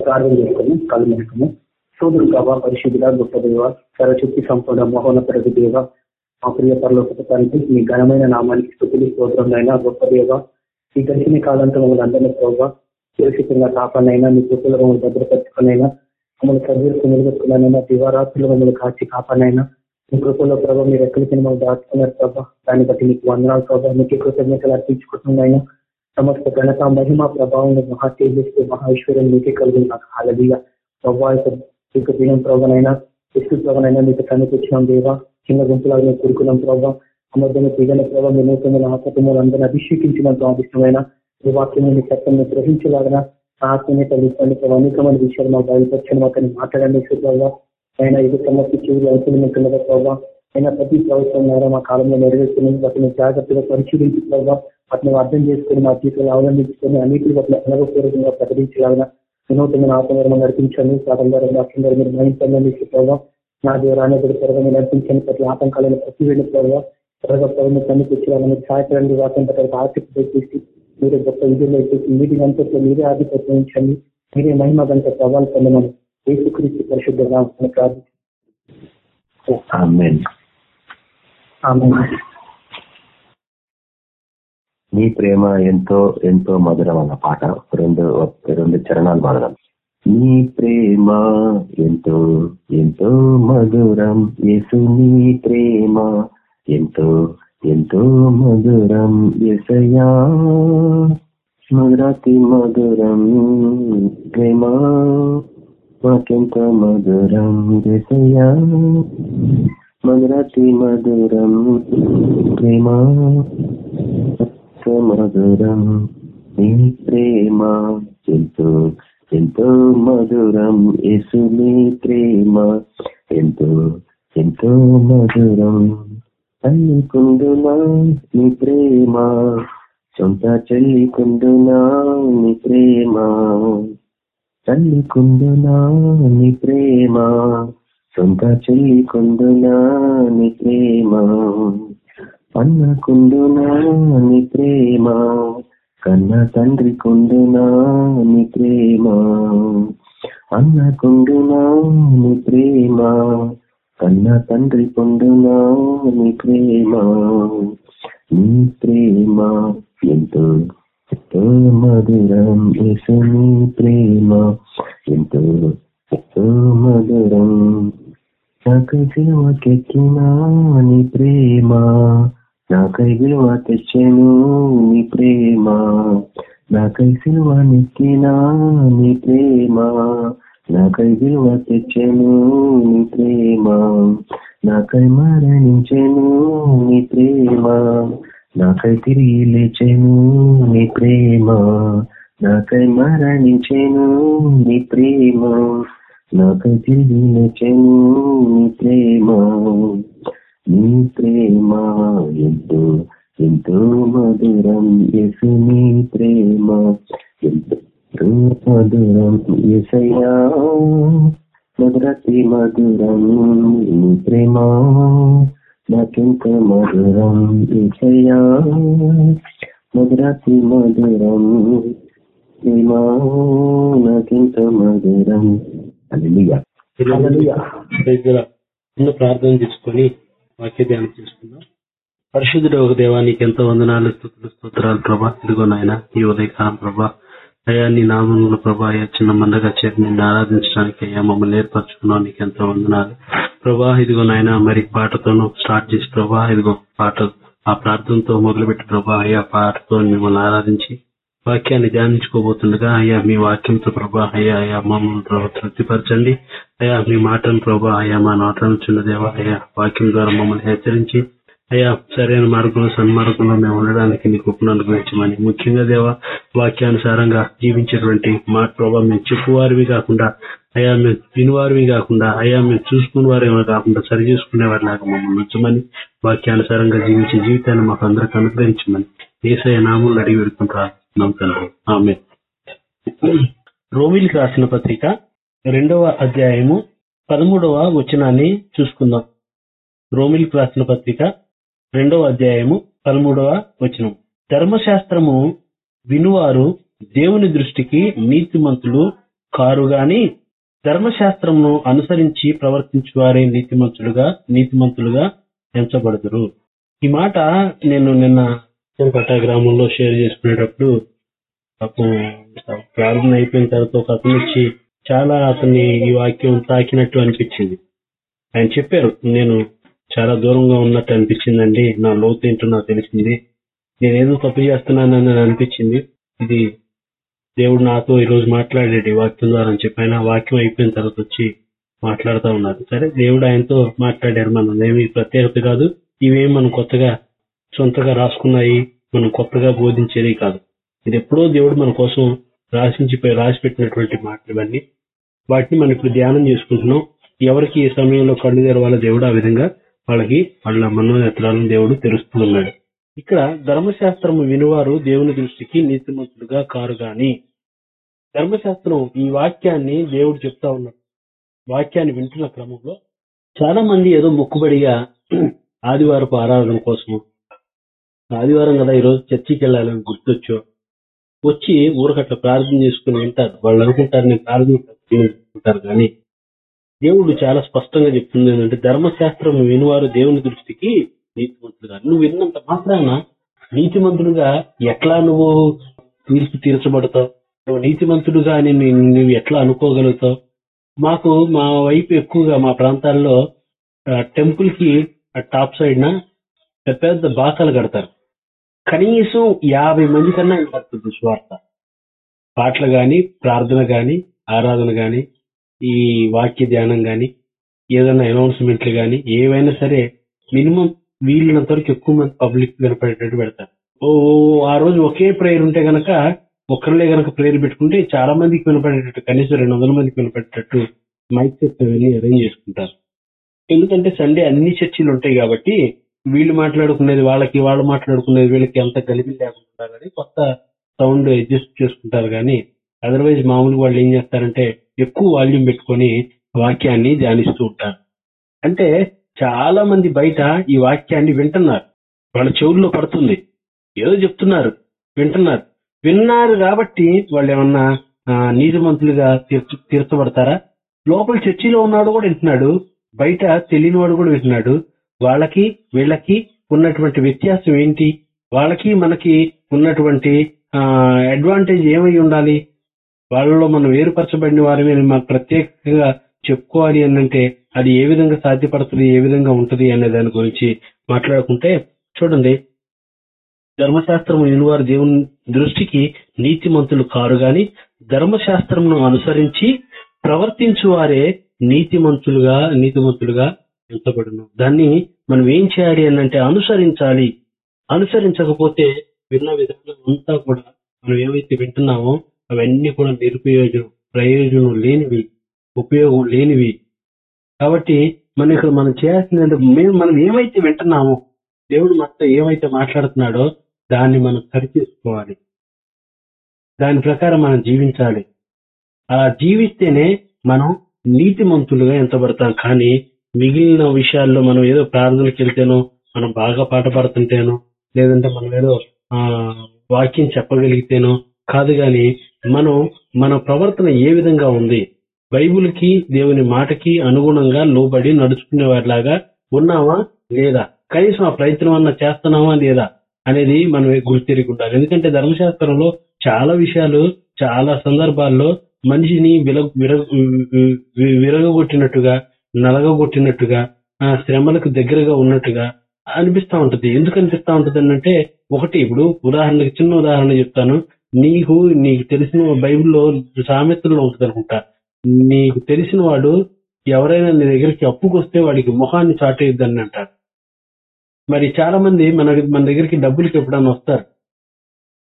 ప్రార్థన చేసుకుని కళ్ళు మెట్టుకుని సోదరు ప్రభా పరిశుద్ధుల గొప్ప దేవ సరశక్తి సంపూర్ణ మహోన్నతరగు దేవ మా ప్రియ పరలోక తండ్రి మీ ఘనమైన నామానికి స్థుతులు స్తోత్రంలో గొప్ప దేవ ఈ గడిచిన కాలంతో మమ్మల్ని అందరినీ ప్రభావ సురక్షితంగా కాపాడినైనా మీ కృపలో మమ్మల్ని భద్రపరచుకునైనా మమ్మల్ని సర్వీసుకు నిలబెట్టుకున్నానైనా దివారాత్రులు మమ్మల్ని కాచి కాపాడినైనా మీ కృపలో ప్రభావ మీరు ఎక్కడికి మమ్మల్ని దాచుకున్నారు ప్రభావ దాన్ని బట్టి మీకు వందనాలు ప్రభావ మీకు కృతజ్ఞతలు అర్పించుకుంటున్నాయినా సమస్త ఘనత మహిమ ప్రభావం మహా తేజస్సు మహేశ్వరం మీకే కలిగిన నాకు హాలదీయ ప్రభావ యొక్క దినం ప్రభావనైనా ఎస్తు ప్రభావనైనా మీకు కనిపించినాం దేవా చిన్న గుంపులాగా మేము కూరుకున్నాం ప్రభావ అమర్థమైన తీగల ప్రభావ మీ నూతన ఆత్మలు అందరినీ అభిషేకించిన స్వాదిష్టమైన ఈ వాక్యం మీ సత్యం గ్రహించలాగిన ఆత్మీయ తల్లిదండ్రులు ప్రభావ అనేకమైన విషయాలు మాకు బయలుపరచండి మాకు మాట్లాడండి ప్రభావ అయినా ఇది సమస్య చివరి అనుకూలమైనట్టున్నదా ప్రభావ అయినా ప్రతి ప్రభుత్వం నేరం మా కాలంలో నెరవేర్చుకుని వాటిని జాగ్రత్తగా పరిశీలించి ప్రభావ వాటిని అర్థం చేసుకుని మా జీవితంలో అవలంబించుకొని అన్నింటి వాటిని అనగపూర్వకంగా ప్రకటించగలన వినూతన ఆత్మీయ నడిపించండి. సాధారణంగా వాక్యం మీరు మహించండి ప్రభావ నా ద్వారా త్వరగా నడిపించండి. ప్రతి ఆటంకాలను ప్రతి వెళ్ళి ప్రభావ త్వరగా ప్రభుత్వం కనిపించాలని మీరు సహాయపడండి. వాక్యం పట్ల ఆసక్తి తీసి మీరే గొప్ప విధుల్లో ఇచ్చేసి మీటింగ్ అంతట్లో మీరే ఆధిపత్యం ఉంచండి మీరే మహిమ గంట సవాల్ పొందమని యేసుక్రీస్తు పరిశుద్ధ నామని నీ ప్రేమ ఎంతో ఎంతో మధురం అన్న పాట. రెండు రెండు చరణాలు మధురం నీ ప్రేమ ఎంతో ఎంతో మధురం. యేసు నీ ప్రేమ ఎంతో ఎంతో మధురం. ఎసయా మధురాతి మధురం. ప్రేమ మాకెంతో మధురం. ఎసయా మధురతి మధురం ప్రేమ మధురం నీ ప్రేమ ఎంతో ఎంతో మధురం యేసు నీ ప్రేమ ఎంతో ఎంతో మధురం తల్లి కుందునా నీ ప్రేమ సొంత చెల్లి కుందునా నీ ప్రేమ తల్లి కుందునా నీ ప్రేమ సొంత చెల్లికుండునా నీ ప్రేమ అన్నకుండునా నీ ప్రేమ కన్న తండ్రి కుండునా నీ ప్రేమ అన్నకుండునా నీ ప్రేమ కన్న తండ్రి పొండునా నీ ప్రేమ నీ ప్రేమ ఎంతో ఎంతో మధురం యేసు నీ ప్రేమ ఎంతో ఎంతో మధురం నాకు సినిమాకెక్కినా నీ ప్రేమ. నాకై విలువ తెచ్చాను నీ ప్రేమ. నాకై సిలువ నెక్కినా నీ ప్రేమ. నాకై విలువ తెచ్చాను నీ ప్రేమ. నాకై మరణించాను నీ ప్రేమ. నాకై తిరిగి లేచాను నీ ప్రేమ. నాకై మరణించాను నీ ప్రేమ. నాకు తిరిగి లేచాను నీ ప్రేమ నీ ప్రేమ ఎంతో ఎంతో మధురం ఎసు నీ ప్రేమ ఎంతో మధురం ఎసయా మధురతి మధురం నీ ప్రేమ నాకెంత మధురం ఎసయా మధురతి మధురం ప్రేమ నాకెంత మధురం ప్రార్థన చేసుకొని వాక్య ధ్యానం చేసుకుందాం. పరిశుద్ధుడు ఒక దేవానికి ఎంతో వందనాలు స్థుతులు స్తోత్రాలు ప్రభా. ఇదిగో నాయన ఈ ఉదయకాలం ప్రభా. అయ్యా నీ నామంలో ప్రభా అయ్యా చిన్న మందగా చేరి నిన్ను ఆరాధించడానికి అయ్యా మమ్మల్ని ఏర్పరచుకున్నావు నీకు ఎంతో వందనాలు. ప్రభా ఇదిగో నాయన మరి పాటతోనూ స్టార్ట్ చేసి ప్రభా ఇదిగో పాట ఆ ప్రార్థనతో మొదలుపెట్టి ప్రభా అయ్యా పాటతో మిమ్మల్ని ఆరాధించి వాక్యాన్ని ధ్యానించుకోబోతుండగా అయ్యా మీ వాక్యంతో ప్రభా అయ్యా అయ్యా మమ్మల్ని ప్రభా తృప్తిపరచండి. అయ్యా మీ మాటను ప్రభా అయ్యా మా నోటనుచున్న చిన్నదేవా అయ్యా వాక్యం ద్వారా మమ్మల్ని హెచ్చరించి అయ్యా సరైన మార్గంలో సన్మార్గంలో మేము ఉండడానికి నీకు ఉపను అనుగ్రహించమని. ముఖ్యంగా దేవా వాక్యానుసారంగా జీవించేటువంటి మా ప్రభావ మేము చెప్పువారివి కాకుండా అయ్యా మేము వినివారివి కాకుండా అయ్యా మేము చూసుకునే వారేమో కాకుండా సరి చూసుకునే మమ్మల్ని ఉంచమని వాక్యానుసారంగా జీవించే జీవితాన్ని మాకు అందరికి అనుగ్రహించమని. ఏసయ నామంలో అడిగి పెడుకుంటున్నాం తండ్రి ఆమె రోమిల్కి రాసిన పత్రిక రెండవ అధ్యాయము పదమూడవ వచనాన్ని చూసుకుందాం. రోమిల్కి రాసిన పత్రిక రెండవ అధ్యాయము పదమూడవ వచనం. ధర్మశాస్త్రము వినువారు దేవుని దృష్టికి నీతిమంతులు కారు గాని ధర్మశాస్త్రమును అనుసరించి ప్రవర్తించు వారే నీతిమంతులుగా నీతిమంతులుగా ఎంచబడుతురు ఈ మాట నేను నిన్న చిన్నపట్ట గ్రామంలో షేర్ చేసుకునేటప్పుడు అతను ప్రార్థన అయిపోయిన తర్వాత ఒక అతను వచ్చి చాలా అతన్ని ఈ వాక్యం తాకినట్టు అనిపించింది. ఆయన చెప్పారు నేను చాలా దూరంగా ఉన్నట్టు అనిపించిందండి. నా లోతు ఏంటో నాకు తెలిసింది. నేనేదో తప్పు చేస్తున్నానని అనిపించింది. ఇది దేవుడు నాతో ఈరోజు మాట్లాడాడు ఈ వాక్యం ద్వారా అని చెప్పి ఆయన వాక్యం అయిపోయిన తర్వాత వచ్చి మాట్లాడుతూ ఉన్నారు. సరే దేవుడు ఆయనతో మాట్లాడారు. మనం ఏమి ప్రత్యేకత కాదు. ఇవేం మనం కొత్తగా సొంతగా రాసుకున్నాయి మనం కొత్తగా బోధించేది కాదు. ఇది ఎప్పుడో దేవుడు మన కోసం రాసించిపోయి రాసి పెట్టినటువంటి మాటలు ఇవన్నీ. వాటిని మనం ఇప్పుడు ధ్యానం చేసుకుంటున్నాం. ఎవరికి ఈ సమయంలో కళ్ళు తెరవాలో దేవుడు ఆ విధంగా వాళ్ళకి వాళ్ళ మనోనేత్రాలను దేవుడు తెలుస్తున్నాడు ఇక్కడ ధర్మశాస్త్రము వినువారు దేవుని దృష్టికి నీతిమంతులుగా కారు గాని. ధర్మశాస్త్రం ఈ వాక్యాన్ని దేవుడు చెప్తా ఉన్నాడు. వాక్యాన్ని వింటున్న క్రమంలో చాలా మంది ఏదో మొక్కుబడిగా ఆదివారపు ఆరాధన కోసం ఆదివారం కదా ఈరోజు చర్చికి వెళ్ళాలని గుర్తొచ్చో. వచ్చి ఊరకట్ల ప్రార్థన చేసుకుని వింటారు వాళ్ళు అనుకుంటారు నేను ప్రార్థన కానీ దేవుడు చాలా స్పష్టంగా చెప్తుంది ఏంటంటే ధర్మశాస్త్రం వినువారు దేవుని దృష్టికి నీతిమంతులుగా నువ్వు విన్నంత మాత్రాన నీతిమంతుడుగా ఎట్లా నువ్వు తీర్పు తీర్చబడతావు? నువ్వు నీతిమంతుడుగా అని నువ్వు ఎట్లా అనుకోగలుగుతావు? మాకు మా వైపు ఎక్కువగా మా ప్రాంతాల్లో టెంపుల్కి టాప్ సైడ్ న పెద్ద పెద్ద బాకాలు కడతారు. కనీసం యాభై మంది కన్నా వినపడుతుంది స్వార్థ పాటలు కానీ ప్రార్థన కానీ ఆరాధన కానీ ఈ వాక్య ధ్యానం కానీ ఏదైనా అనౌన్స్మెంట్లు కానీ ఏవైనా సరే మినిమం వీళ్ళనంత వరకు ఎక్కువ మంది పబ్లిక్ వినపడేటట్టు పెడతారు. ఓ ఓ, ఆ రోజు ఒకే ప్రేయర్ ఉంటే గనక ఒక్కరిలే గనక ప్రేయర్ పెట్టుకుంటే చాలా మందికి వినపడేటట్టు కనీసం రెండు వందల మందికి వినపడేటట్టు మైక్ సెట్ అవన్నీ అరేంజ్ చేసుకుంటారు. ఎందుకంటే సండే అన్ని చర్చిలు ఉంటాయి కాబట్టి వీళ్ళు మాట్లాడుకునేది వాళ్ళకి వాళ్ళు మాట్లాడుకునేది వీళ్ళకి అంత కలిపి లేకుండా కానీ కొత్త సౌండ్ అడ్జస్ట్ చేసుకుంటారు. కానీ అదర్వైజ్ మామూలుగా వాళ్ళు ఏం చేస్తారంటే ఎక్కువ వాల్యూమ్ పెట్టుకొని వాక్యాన్ని ధ్యానిస్తూ ఉంటారు. అంటే చాలా మంది బయట ఈ వాక్యాన్ని వింటున్నారు. వాళ్ళ చెవుల్లో పడుతుంది. ఏదో చెప్తున్నారు. వింటున్నారు. విన్నారు కాబట్టి వాళ్ళు ఏమన్నా నీతిమంతులుగా తీర్చబడతారా? లోపల చర్చిలో ఉన్నాడు కూడా వింటున్నాడు. బయట తెలియని వాడు కూడా వింటున్నాడు. వాళ్ళకి వీళ్ళకి ఉన్నటువంటి వ్యత్యాసం ఏంటి? వాళ్ళకి మనకి ఉన్నటువంటి అడ్వాంటేజ్ ఏమై ఉండాలి? వాళ్ళలో మనం వేరుపరచబడిన వారిని అని మనం ప్రత్యేకంగా చెప్పుకోవాలి అని అంటే అది ఏ విధంగా సాధ్యపడుతుంది ఏ విధంగా ఉంటుంది అనే దాని గురించి మాట్లాడుకుంటే చూడండి. ధర్మశాస్త్రము వినివారు దేవుని దృష్టికి నీతిమంతులు కారు గాని ధర్మశాస్త్రమును అనుసరించి ప్రవర్తించు వారే నీతిమంతులుగా నీతిమంతులుగా ఎంచబడును. దాన్ని మనం ఏం చేయాలి అని అంటే అనుసరించాలి. అనుసరించకపోతే విన్న విధానం అంతా కూడా మనం ఏవైతే వింటున్నామో అవన్నీ కూడా నిరుపయోజనం ప్రయోజనం లేనివి ఉపయోగం లేనివి. కాబట్టి మనకు ఇక్కడ మనం చేయాల్సింది మేము మనం ఏమైతే వింటున్నామో దేవుడు మనతో ఏమైతే మాట్లాడుతున్నాడో దాన్ని మనం సరిచేసుకోవాలి. దాని ప్రకారం మనం జీవించాలి. అలా జీవిస్తేనే మనం నీతిమంతులుగా ఎంతబడతాం. కానీ మిగిలిన విషయాల్లో మనం ఏదో ప్రార్థనకి వెళ్తేనో మనం బాగా పాట పాడుతుంటేనో లేదంటే మనం ఏదో ఆ వాక్యం చెప్పగలిగితేనో కాదు గాని మనం మన ప్రవర్తన ఏ విధంగా ఉంది? బైబుల్కి దేవుని మాటకి అనుగుణంగా లోబడి నడుచుకునే వారిలాగా ఉన్నామా లేదా? కనీసం ఆ ప్రయత్నం అన్న చేస్తున్నామా లేదా అనేది మనం గుర్తిరిగి ఉండాలి ఎందుకంటే ధర్మశాస్త్రంలో చాలా విషయాలు చాలా సందర్భాల్లో మనిషిని విల విర- వి- నలగగొట్టినట్టుగా ఆ శ్రమలకు దగ్గరగా ఉన్నట్టుగా అనిపిస్తా ఉంటది. ఎందుకు అనిపిస్తూ ఉంటుంది అంటే ఒకటి ఇప్పుడు ఉదాహరణకి చిన్న ఉదాహరణ చెప్తాను. నీకు నీకు తెలిసిన బైబిల్లో సామెతల్లో ఉంటుంది అనుకుంటా. నీకు తెలిసిన వాడు ఎవరైనా నీ దగ్గరికి అప్పుకు వస్తే వాడికి ముఖాన్ని చాటేయద్దని అంటారు. మరి చాలా మంది మన మన దగ్గరికి డబ్బులకి ఎప్పుడన్నా వస్తారు?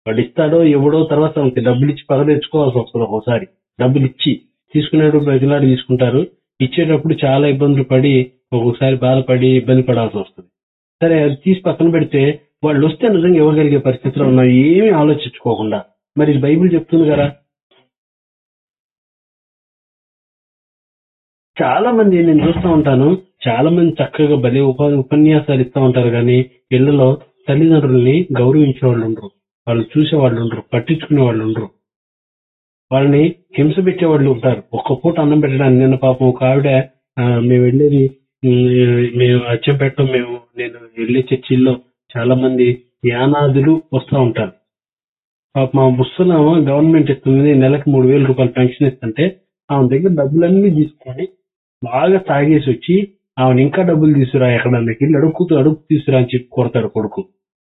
వాడు ఇస్తాడో ఎవడో తర్వాత డబ్బులు ఇచ్చి పగ తెచ్చుకోవాల్సి వస్తుంది ఒకసారి డబ్బులు ఇచ్చి తీసుకునేటప్పుడు ప్రజలాడు తీసుకుంటారు. ఇచ్చేటప్పుడు చాలా ఇబ్బందులు పడి ఒక్కొక్కసారి బాధపడి ఇబ్బంది పడాల్సి వస్తుంది. సరే అది తీసి పక్కన పెడితే వాళ్ళు వస్తే నిజంగా ఇవ్వగలిగే పరిస్థితిలో ఉన్నాం ఏమీ ఆలోచించుకోకుండా. మరి ఇది బైబిల్ చెప్తుంది కదా. చాలా మంది నేను చూస్తూ ఉంటాను. చాలా మంది చక్కగా భలే ఉపాధి ఉపన్యాసాలు ఇస్తూ ఉంటారు కానీ ఇళ్ళలో తల్లిదండ్రుల్ని గౌరవించే వాళ్ళు ఉండరు. వాళ్ళు చూసే వాళ్ళు ఉండరు. పట్టించుకునే వాళ్ళు ఉండరు. వాళ్ళని హింస పెట్టేవాళ్ళు ఉంటారు. ఒక్క పూట అన్నం పెట్టడానికి నిన్న పాపం ఒక ఆవిడ మేము వెళ్ళేది మేము అచ్చం మేము నేను వెళ్ళే చర్చిల్లో చాలా మంది యానాదులు వస్తూ ఉంటారు. పాపం మా ముసలామ గవర్నమెంట్ ఇస్తుంది నెలకు మూడు వేల రూపాయలు పెన్షన్ ఇస్తుంటే ఆమె దగ్గర డబ్బులన్నీ తీసుకొని బాగా తాగేసి వచ్చి ఆమెను ఇంకా డబ్బులు తీసుకురా ఎక్కడన్నా వెళ్ళి అడుగుతూ అడుగు తీసుకురా అని చెప్పి కొడతాడు కొడుకు.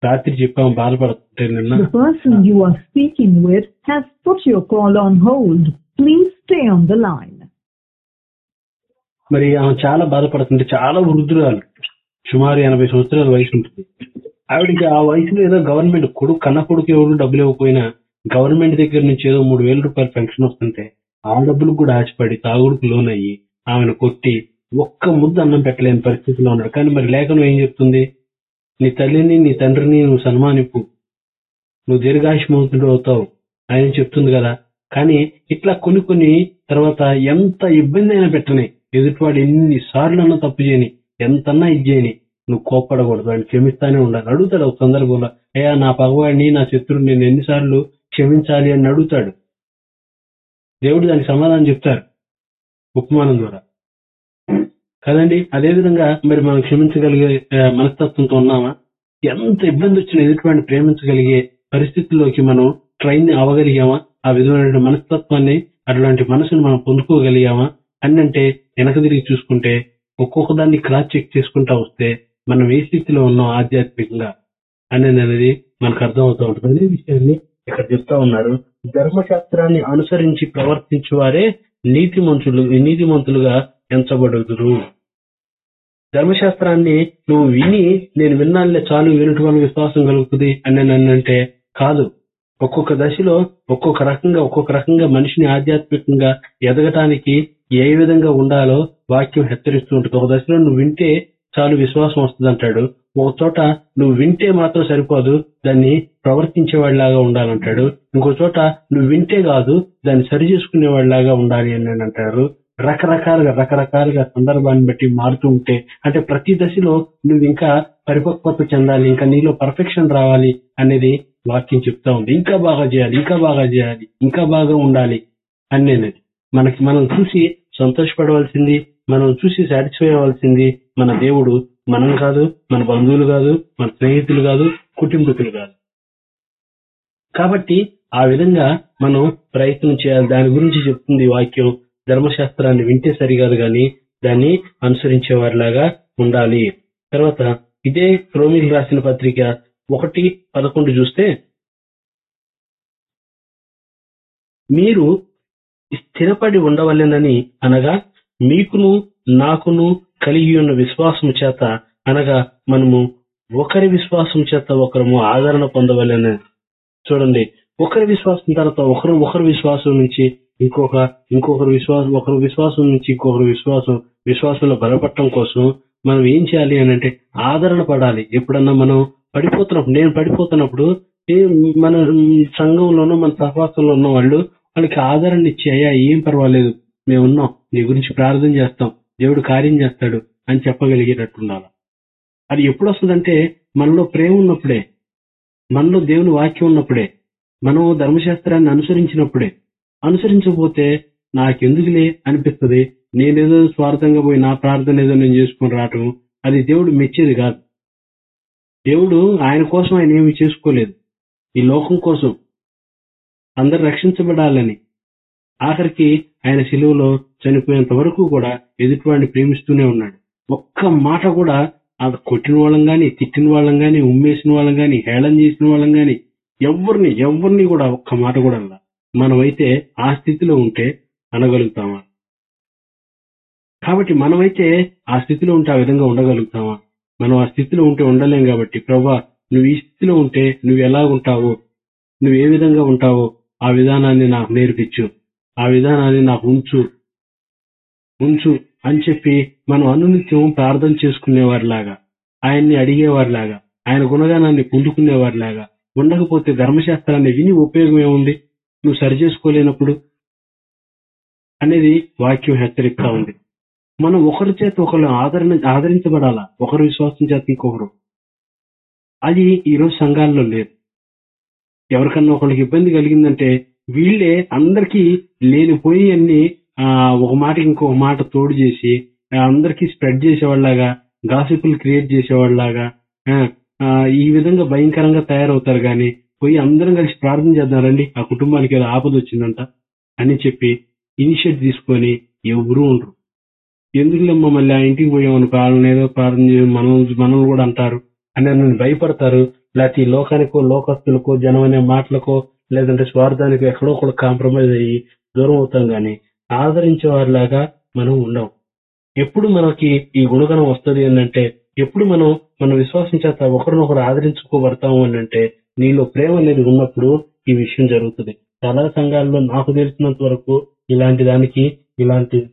రాత్రి చెప్పాము బాధపడుతుంటే నిన్న. The person you are speaking with has put your call on hold. Please stay on the line. మరి ఆమె చాలా బాధపడుతుంది చాలా వృద్ధురాలు. సుమారు ఎనభై సంవత్సరాల వయసు ఉంటుంది. ఆవిడకి ఆ వయసులో ఏదో గవర్నమెంట్ కొడుకు కన్న కొడుకు ఎవరు డబ్బులు ఇవ్వకపోయినా గవర్నమెంట్ దగ్గర నుంచి ఏదో మూడు వేల రూపాయలు పెన్షన్ వస్తుంటే ఆ డబ్బులకు కూడా ఆశపడి తాగుడుకు లోన్ అయ్యి ఆమెను కొట్టి ఒక్క ముద్ద అన్నం పెట్టలేని పరిస్థితిలో ఉన్నాడు. కానీ మరి లేఖనం ఏం చెప్తుంది? నీ తల్లిని నీ తండ్రిని నువ్వు సన్మానింపు. నువ్వు దీర్ఘాయుష్మంతుడు అవుతావు. ఆయన చెప్తుంది కదా. కానీ ఇట్లా కొన్ని కొన్ని తర్వాత ఎంత ఇబ్బంది అయినా పెట్టని ఎదుటివాడు ఎన్ని సార్లు అన్నా తప్పు చేయని ఎంతన్నా ఇది చేయని నువ్వు కోప్పడకూడదు. ఆయన క్షమిస్తానే ఉండాలి. అడుగుతాడు ఒక సందర్భంలో అయ్యా నా పగవాడిని నా శత్రుడు నేను ఎన్నిసార్లు క్షమించాలి అని అడుగుతాడు. దేవుడు దానికి సమాధానం చెప్తారు ఉపమానం ద్వారా. కదండి? అదే విధంగా మరి మనం క్షమించగలిగే మనస్తత్వంతో ఉన్నామా? ఎంత ఇబ్బంది వచ్చినా ఎదుటివాడిని ప్రేమించగలిగే పరిస్థితుల్లోకి మనం ట్రైన్ అవ్వగలిగామా ఆ విధమైన మనస్తత్వాన్ని అటువంటి మనసును మనం పొందుకోగలిగామా? అని అంటే వెనక తిరిగి చూసుకుంటే ఒక్కొక్క దాన్ని క్రాస్ చెక్ చేసుకుంటా వస్తే మనం ఏ స్థితిలో ఉన్నాం ఆధ్యాత్మికంగా అనేది అనేది మనకు అర్థమవుతూ ఉంటుంది. అదే విషయాన్ని ఇక్కడ చెప్తా ఉన్నారు. ధర్మశాస్త్రాన్ని అనుసరించి ప్రవర్తించే వారే నీతిమంతులు నీతిమంతులుగా ఎంచబడుదురు. ధర్మశాస్త్రాన్ని నువ్వు విని నేను విన్నానులే చాలు వినటం వల్ల విశ్వాసం కలుగుతుంది అని నన్ను అంటే కాదు. ఒక్కొక్క దశలో ఒక్కొక్క రకంగా ఒక్కొక్క రకంగా మనిషిని ఆధ్యాత్మికంగా ఎదగటానికి ఏ విధంగా ఉండాలో వాక్యం హెచ్చరిస్తూ ఉంటుంది. ఒక దశలో నువ్వు వింటే చాలు విశ్వాసం వస్తుంది అంటాడు. ఒక చోట నువ్వు వింటే మాత్రం సరిపోదు దాన్ని ప్రవర్తించేవాడిలాగా ఉండాలంటాడు. ఇంకో చోట నువ్వు వింటే కాదు దాన్ని సరి చేసుకునేవాడిలాగా ఉండాలి అని అంటారు. రకరకాలుగా రకరకాలుగా సందర్భాన్ని బట్టి మారుతూ ఉంటే అంటే ప్రతి దశలో నువ్వు ఇంకా పరిపక్వత చెందాలి ఇంకా నీలో పర్ఫెక్షన్ రావాలి అనేది వాక్యం చెప్తా ఉంది. ఇంకా బాగా చేయాలి ఇంకా బాగా చేయాలి ఇంకా బాగా ఉండాలి అనేది. మనకి మనం చూసి సంతోషపడవలసింది మనం చూసి సాటిస్ఫై అవ్వాల్సింది మన దేవుడు మనం కాదు మన బంధువులు కాదు మన స్నేహితులు కాదు కుటుంబీకులు కాదు. కాబట్టి ఆ విధంగా మనం ప్రయత్నం చేయాలి. దాని గురించి చెప్తుంది వాక్యం. ధర్మశాస్త్రాన్ని వింటే సరికాదు కానీ దాన్ని అనుసరించే వారిలాగా ఉండాలి. తర్వాత ఇదే రోమిల్ రాసిన పత్రిక ఒకటి పదకొండు చూస్తే మీరు స్థిరపడి ఉండవలెనని అనగా మీకును నాకును కలిగి ఉన్న విశ్వాసము చేత అనగా మనము ఒకరి విశ్వాసం చేత ఒకరము ఆదరణ పొందవలెనని చూడండి ఒకరి విశ్వాసం తర్వాత ఒకరు ఒకరి విశ్వాసం నుంచి ఇంకొక ఇంకొకరు విశ్వాసం ఒకరు విశ్వాసం నుంచి ఇంకొకరు విశ్వాసం విశ్వాసంలో బలపడటం కోసం మనం ఏం చేయాలి అని అంటే ఆదరణ పడాలి. ఎప్పుడన్నా మనం పడిపోతున్నప్పుడు నేను పడిపోతున్నప్పుడు ఏ మన సంఘంలోనూ మన సహవాసంలో ఉన్న వాళ్ళు వాళ్ళకి ఆదరణ ఇచ్చి అయ్యా ఏం పర్వాలేదు మేము ఉన్నాం నీ గురించి ప్రార్థన చేస్తాం దేవుడు కార్యం చేస్తాడు అని చెప్పగలిగేటట్టున్నాను అది ఎప్పుడు వస్తుందంటే మనలో ప్రేమ ఉన్నప్పుడే మనలో దేవుని వాక్యం ఉన్నప్పుడే మనం ధర్మశాస్త్రాన్ని అనుసరించినప్పుడే అనుసరించకపోతే నాకెందుకులే అనిపిస్తుంది? నేనేదో స్వార్థంగా పోయి నా ప్రార్థన ఏదో నేను చేసుకుని రావటం అది దేవుడు మెచ్చేది కాదు. దేవుడు ఆయన కోసం ఆయన ఏమి చేసుకోలేదు. ఈ లోకం కోసం అందరు రక్షించబడాలని. ఆఖరికి ఆయన శిలువలో చనిపోయేంత వరకు కూడా ఎదుటివాడిని ప్రేమిస్తూనే ఉన్నాడు. ఒక్క మాట కూడా అది కొట్టిన వాళ్ళం గాని తిట్టిన వాళ్ళం గాని ఉమ్మేసిన వాళ్ళం గాని హేళన చేసిన వాళ్ళం గాని ఎవరిని ఎవరిని కూడా ఒక్క మాట కూడా అలా మనమైతే ఆ స్థితిలో ఉంటే అనగలుగుతామా? కాబట్టి మనమైతే ఆ స్థితిలో ఉంటే ఆ విధంగా ఉండగలుగుతామా? మనం ఆ స్థితిలో ఉంటే ఉండలేం కాబట్టి ప్రభా నువ్వు ఈ స్థితిలో ఉంటే నువ్వు ఎలా ఉంటావు నువ్వు ఏ విధంగా ఉంటావో ఆ విధానాన్ని నాకు నేర్పించు ఆ విధానాన్ని నాకు ఉంచు ఉంచు అని చెప్పి మనం అనునిత్యం ప్రార్థన చేసుకునేవారిలాగా ఆయన్ని అడిగేవారిలాగా ఆయన గుణగానాన్ని పొందుకునేవారిలాగా ఉండకపోతే ధర్మశాస్త్రాన్ని విని ఉపయోగం ఏముంది? నువ్వు సరి చేసుకోలేనప్పుడు అనేది వాక్యం హెచ్చరిస్తా ఉంది. మనం ఒకరి చేత ఒకరు ఆదరణ ఆదరించబడాలా? ఒకరి విశ్వాసం చేత ఇంకొకరు. అది ఈరోజు సంఘాల్లో లేదు. ఎవరికన్నా ఒకరికి ఇబ్బంది కలిగిందంటే వీళ్ళే అందరికీ లేనిపోయి అన్ని ఆ, ఒక మాటకి ఇంకొక మాట తోడు చేసి అందరికీ స్ప్రెడ్ చేసేవాళ్ళలాగా గాసిపులు క్రియేట్ చేసేవాళ్ళలాగా ఈ విధంగా భయంకరంగా తయారవుతారు కానీ పోయి అందరం కలిసి ప్రార్థన చేద్దారండి ఆ కుటుంబానికి ఏదో ఆపద వచ్చిందంట అని చెప్పి ఇనిషియేట్ తీసుకొని ఎవరూ ఉండరు. ఎందుకులేమ్మా మళ్ళీ ఆ ఇంటికి పోయామనుకో వాళ్ళని ఏదో ప్రార్థన చేయ మనం మనల్ని కూడా అంటారు. అని నన్ను భయపడతారు. లేకపోతే ఈ లోకానికో లోకస్తులకో జనం అనే మాటలకో లేదంటే స్వార్థానికి ఎక్కడో కూడా కాంప్రమైజ్ అయ్యి దూరం అవుతాం గాని ఆదరించే వారిలాగా మనం ఉండం. ఎప్పుడు మనకి ఈ గుణగణం వస్తుంది ఏంటంటే ఎప్పుడు మనం మన విశ్వాసం చేత ఒకరినొకరు ఆదరించుకోబడతాము అంటే నీలో ప్రేమ అనేది ఉన్నప్పుడు ఈ విషయం జరుగుతుంది. చాలా సంఘాల్లో నాకు తెలిసినంత వరకు ఇలాంటి దానికి ఇలాంటి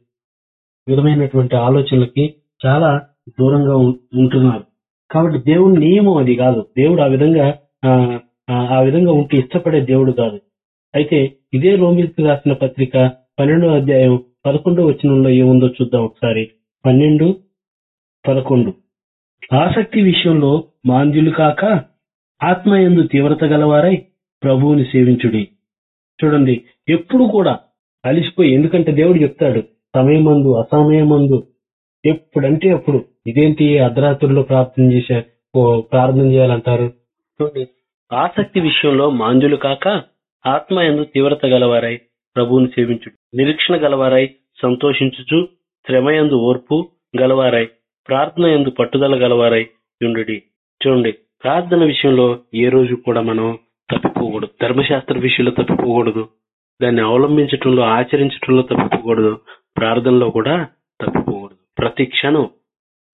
విధమైనటువంటి ఆలోచనలకి చాలా దూరంగా ఉం- ఉంటున్నారు. కాబట్టి దేవుడి నియమం అది కాదు. దేవుడు ఆ విధంగా ఆ, ఆ, ఆ విధంగా ఉంటే ఇష్టపడే దేవుడు కాదు. అయితే ఇదే రోమిల్కి రాసిన పత్రిక పన్నెండో అధ్యాయం పదకొండో వచనంలో ఏముందో చూద్దాం ఒకసారి. పన్నెండు పదకొండు. ఆసక్తి విషయంలో మాంద్యులు కాక ఆత్మ యందు తీవ్రత గలవారై ప్రభువుని సేవించుడి. చూడండి ఎప్పుడు కూడా అలిసిపోయి ఎందుకంటే దేవుడు చెప్తాడు సమయమందు అసమయమందు ఎప్పుడంటే అప్పుడు ఇదేంటి అర్ధరాత్రుల్లో ప్రార్థన చేసే ప్రార్థన చేయాలంటారు? చూడండి ఆసక్తి విషయంలో మాంజులు కాక ఆత్మ ఎందు తీవ్రత గలవారై ప్రభువుని సేవించుడు. నిరీక్షణ గలవారై సంతోషించుచు శ్రమయందు ఓర్పు గలవారై ప్రార్థన ఎందు పట్టుదల గలవారై ఉండుడి. చూడండి ప్రార్థన విషయంలో ఏ రోజు కూడా మనం తప్పిపోకూడదు. ధర్మశాస్త్ర విషయంలో తప్పిపోకూడదు. దాన్ని అవలంబించటంలో ఆచరించటంలో తప్పిపోకూడదు. ప్రార్థనలో కూడా తప్పిపోకూడదు. ప్రతి క్షణం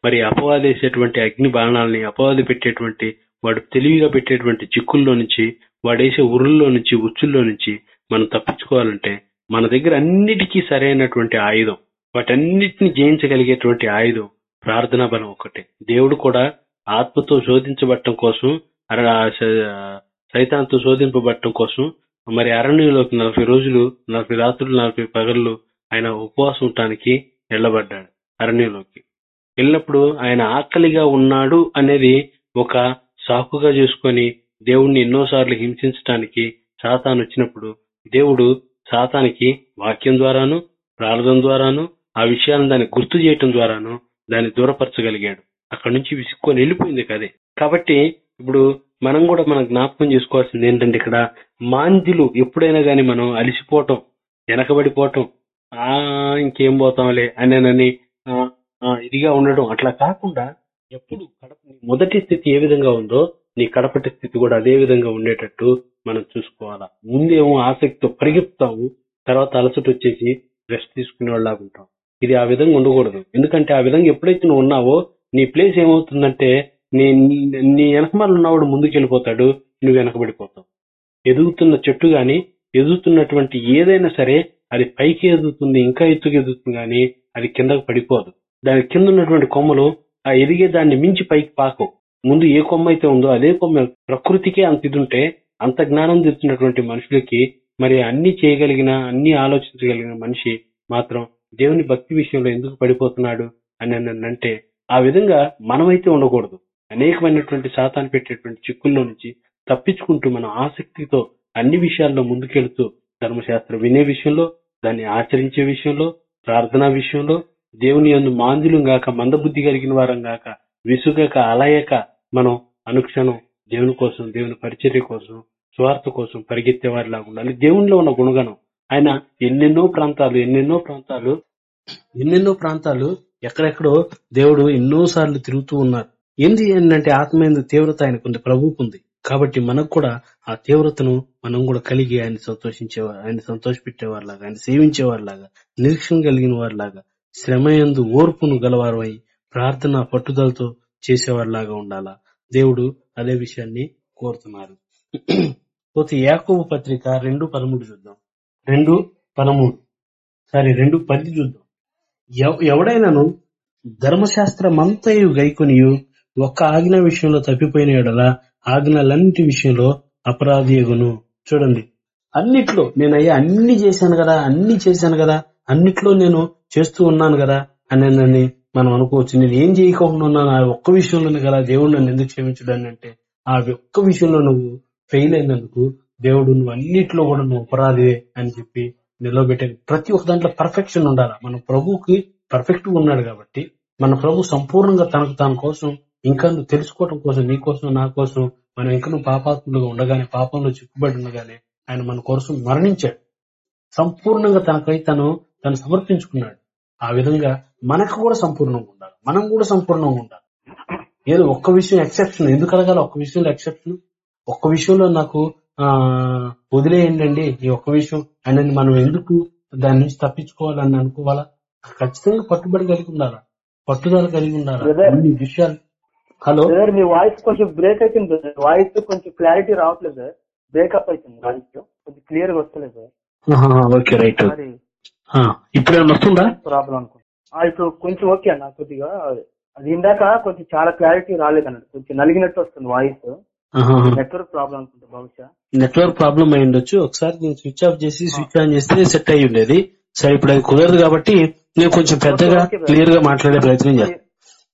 మరి అపవాదేసేటువంటి అగ్ని బాణాలని అపవాది పెట్టేటువంటి వాడు తెలివిగా పెట్టేటువంటి చిక్కుల్లో నుంచి వాడేసే ఉరుల్లో నుంచి ఉచ్చుల్లో నుంచి మనం తప్పించుకోవాలంటే మన దగ్గర అన్నిటికీ సరైనటువంటి ఆయుధం వాటన్నిటిని జయించగలిగేటువంటి ఆయుధం ప్రార్థనా బలం ఒకటే దేవుడు కూడా ఆత్మతో శోధించబడటం కోసం అర- సైతాన్తో శోధింపబడటం కోసం మరి అరణ్యంలోకి నలభై రోజులు నలభై రాత్రులు నలభై పగళ్ళు ఆయన ఉపవాసం ఉండటానికి వెళ్ళబడ్డాడు అరణ్యంలోకి. వెళ్ళినప్పుడు ఆయన ఆకలిగా ఉన్నాడు అనేది ఒక సాకుగా చేసుకొని దేవుణ్ణి ఎన్నోసార్లు హింసించడానికి సాతాను వచ్చినప్పుడు దేవుడు సాతానికి వాక్యం ద్వారాను ప్రార్థన ద్వారాను ఆ విషయాలను దాన్ని గుర్తు చేయటం ద్వారాను దాన్ని దూరపరచగలిగాడు. అక్కడి నుంచి విసుక్కొని వెళ్ళిపోయింది కదే. కాబట్టి ఇప్పుడు మనం కూడా మనం జ్ఞాపకం చేసుకోవాల్సింది ఏంటంటే ఇక్కడ మాంద్యులు ఎప్పుడైనా కానీ మనం అలిసిపోవటం వెనకబడిపోవటం ఆ ఇంకేం పోతాంలే అనేనని ఇదిగా ఉండడం అట్లా కాకుండా ఎప్పుడు కడప మొదటి స్థితి ఏ విధంగా ఉందో నీ కడపటి స్థితి కూడా అదే విధంగా ఉండేటట్టు మనం చూసుకోవాలా. ముందేమో ఆసక్తితో పరిగెత్తుతాము తర్వాత అలసట వచ్చేసి రెస్ట్ తీసుకునే వాళ్ళగా ఉంటాం ఇది ఆ విధంగా ఉండకూడదు. ఎందుకంటే ఆ విధంగా ఎప్పుడైతే నువ్వు ఉన్నావో నీ ప్లేస్ ఏమవుతుందంటే నీ నీ- నీ వెనకమాల ఉన్నవాడు ముందుకెళ్ళిపోతాడు నువ్వు వెనకబడిపోతావు. ఎదుగుతున్న చెట్టు గాని ఎదుగుతున్నటువంటి ఏదైనా సరే అది పైకి ఎదుగుతుంది ఇంకా ఎత్తుకు ఎదుగుతుంది కానీ అది కిందకు పడిపోదు. దాని కింద ఉన్నటువంటి కొమ్మలు ఆ ఎదిగే దాన్ని మించి పైకి పాకు ముందు ఏ కొమ్మ అయితే ఉందో అదే కొమ్మ ప్రకృతికే అంత ఇది ఉంటే అంత జ్ఞానం తెచ్చినటువంటి మనుషులకి మరి అన్ని చేయగలిగిన అన్ని ఆలోచించగలిగిన మనిషి మాత్రం దేవుని భక్తి విషయంలో ఎందుకు పడిపోతున్నాడు అని నన్ను అంటే ఆ విధంగా మనమైతే ఉండకూడదు. అనేకమైనటువంటి శాతాన్ని పెట్టేటువంటి చిక్కుల్లో నుంచి తప్పించుకుంటూ మన ఆసక్తితో అన్ని విషయాల్లో ముందుకెళ్తూ ధర్మశాస్త్రం వినే విషయంలో దాన్ని ఆచరించే విషయంలో ప్రార్థనా విషయంలో దేవుని యందు మాంద్యులం గాక మందబుద్ధి కలిగిన వారం గాక విసుగక అలయక మనం అనుక్షణం దేవుని కోసం దేవుని పరిచర్య కోసం స్వార్థ కోసం పరిగెత్తే వారిలాగా ఉండాలి. దేవునిలో ఉన్న గుణగణం. ఆయన ఎన్నెన్నో ప్రాంతాలు ఎన్నెన్నో ప్రాంతాలు ఎన్నెన్నో ప్రాంతాలు ఎక్కడెక్కడో దేవుడు ఎన్నో సార్లు తిరుగుతూ ఉన్నారు. ఏంది ఏంటంటే ఆత్మ ఎందు తీవ్రత ఆయనకుంది ప్రభువుకుంది కాబట్టి మనకు కూడా ఆ తీవ్రతను మనం కూడా కలిగి ఆయన సంతోషించేవారు ఆయన సంతోషపెట్టేవారిలాగా ఆయన సేవించేవారిలాగా నిరీక్షణ కలిగిన వారిలాగా శ్రమ యందు ఓర్పును గలవారమై ప్రార్థన పట్టుదలతో చేసేవారిలాగా ఉండాలా? దేవుడు అదే విషయాన్ని కోరుతున్నారు. పోతే యాకోబు పత్రిక రెండు పదమూడు చూద్దాం. రెండు పదమూడు. సారీ రెండు పది చూద్దాం. ఎవడైనాను ధర్మశాస్త్రమంతయు గైకొనియు ఒక్క ఆజ్ఞ విషయంలో తప్పిపోయిన ఎడల ఆజ్ఞలన్నిటి విషయంలో అపరాధియగును చూడండి. అన్నిట్లో నేను అయ్యా అన్ని చేశాను కదా అన్ని చేశాను కదా అన్నిట్లో నేను చేస్తూ ఉన్నాను కదా అని నన్ను మనం అనుకోవచ్చు. నేను ఏం చేయకుండా ఉన్నాను? ఆ ఒక్క విషయంలోనే కదా దేవుడు నన్ను ఎందుకు క్షమించడాన్ని అంటే ఆ ఒక్క విషయంలో నువ్వు ఫెయిల్ అయినందుకు దేవుడు నువ్వు అన్నిట్లో కూడా నువ్వు అపరాధివే అని చెప్పి నిలబెట్టే ప్రతి ఒక్క దాంట్లో పర్ఫెక్షన్ ఉండాలి? మన ప్రభువుకి పర్ఫెక్ట్గా ఉన్నాడు కాబట్టి మన ప్రభు సంపూర్ణంగా తనకు తన కోసం ఇంకా నువ్వు తెలుసుకోవడం కోసం నీ కోసం నా కోసం మనం ఇంకా నువ్వు పాపాత్ములుగా ఉండగానే పాపంలో చిక్కుబడి ఉండగానే ఆయన మన కోసం మరణించాడు. సంపూర్ణంగా తనకై తను తను సమర్పించుకున్నాడు. ఆ విధంగా మనకు కూడా సంపూర్ణంగా ఉండాలి. మనం కూడా సంపూర్ణంగా ఉండాలి. ఏదో ఒక్క విషయం ఎక్సెప్షన్ ఎందుకు అడగాలి? ఒక్క విషయంలో ఎక్సెప్షన్ ఒక్క విషయంలో నాకు వదిలేయండి ఈ ఒక్క విషయం. అనేది మనం ఎందుకు దాని నుంచి తప్పించుకోవాలని అనుకోవాలా? ఖచ్చితంగా పట్టుబడి కలిగి ఉండాలా? పట్టుదల కలిగి ఉండాలా. అన్ని విషయాలు. హలో? సార్ మీ వాయిస్ కొంచెం బ్రేక్ అవుతుంది సార్ వాయిస్ కొంచెం క్లారిటీ రావట్లేదు సార్ బ్రేకప్ అవుతుంది వాయిస్ కొంచెం క్లియర్గా వస్తలేదు సార్ ఓకే రైట్. ఇప్పుడు ఏమైనా వస్తుందా? ప్రాబ్లం అనుకుంటా. ఆ, ఇప్పుడు కొంచెం ఓకే అన్న కొద్దిగా. అది ఇందాక కొంచెం చాలా క్లారిటీ రాలేదు అన్నట్టు కొంచెం నలిగినట్టు వస్తుంది వాయిస్ నెట్వర్క్ ప్రాబ్లం అనుకుంటా బహుశా. నెట్వర్క్ ప్రాబ్లం అయి ఉండొచ్చు. ఒకసారి నేను స్విచ్ ఆఫ్ చేసి స్విచ్ ఆన్ చేస్తే సెట్ అయ్యి ఉండేది. సరే ఇప్పుడు అది కుదరదు కాబట్టి నేను కొంచెం పెద్దగా. క్లియర్గా మాట్లాడే ప్రయత్నం చేస్తాను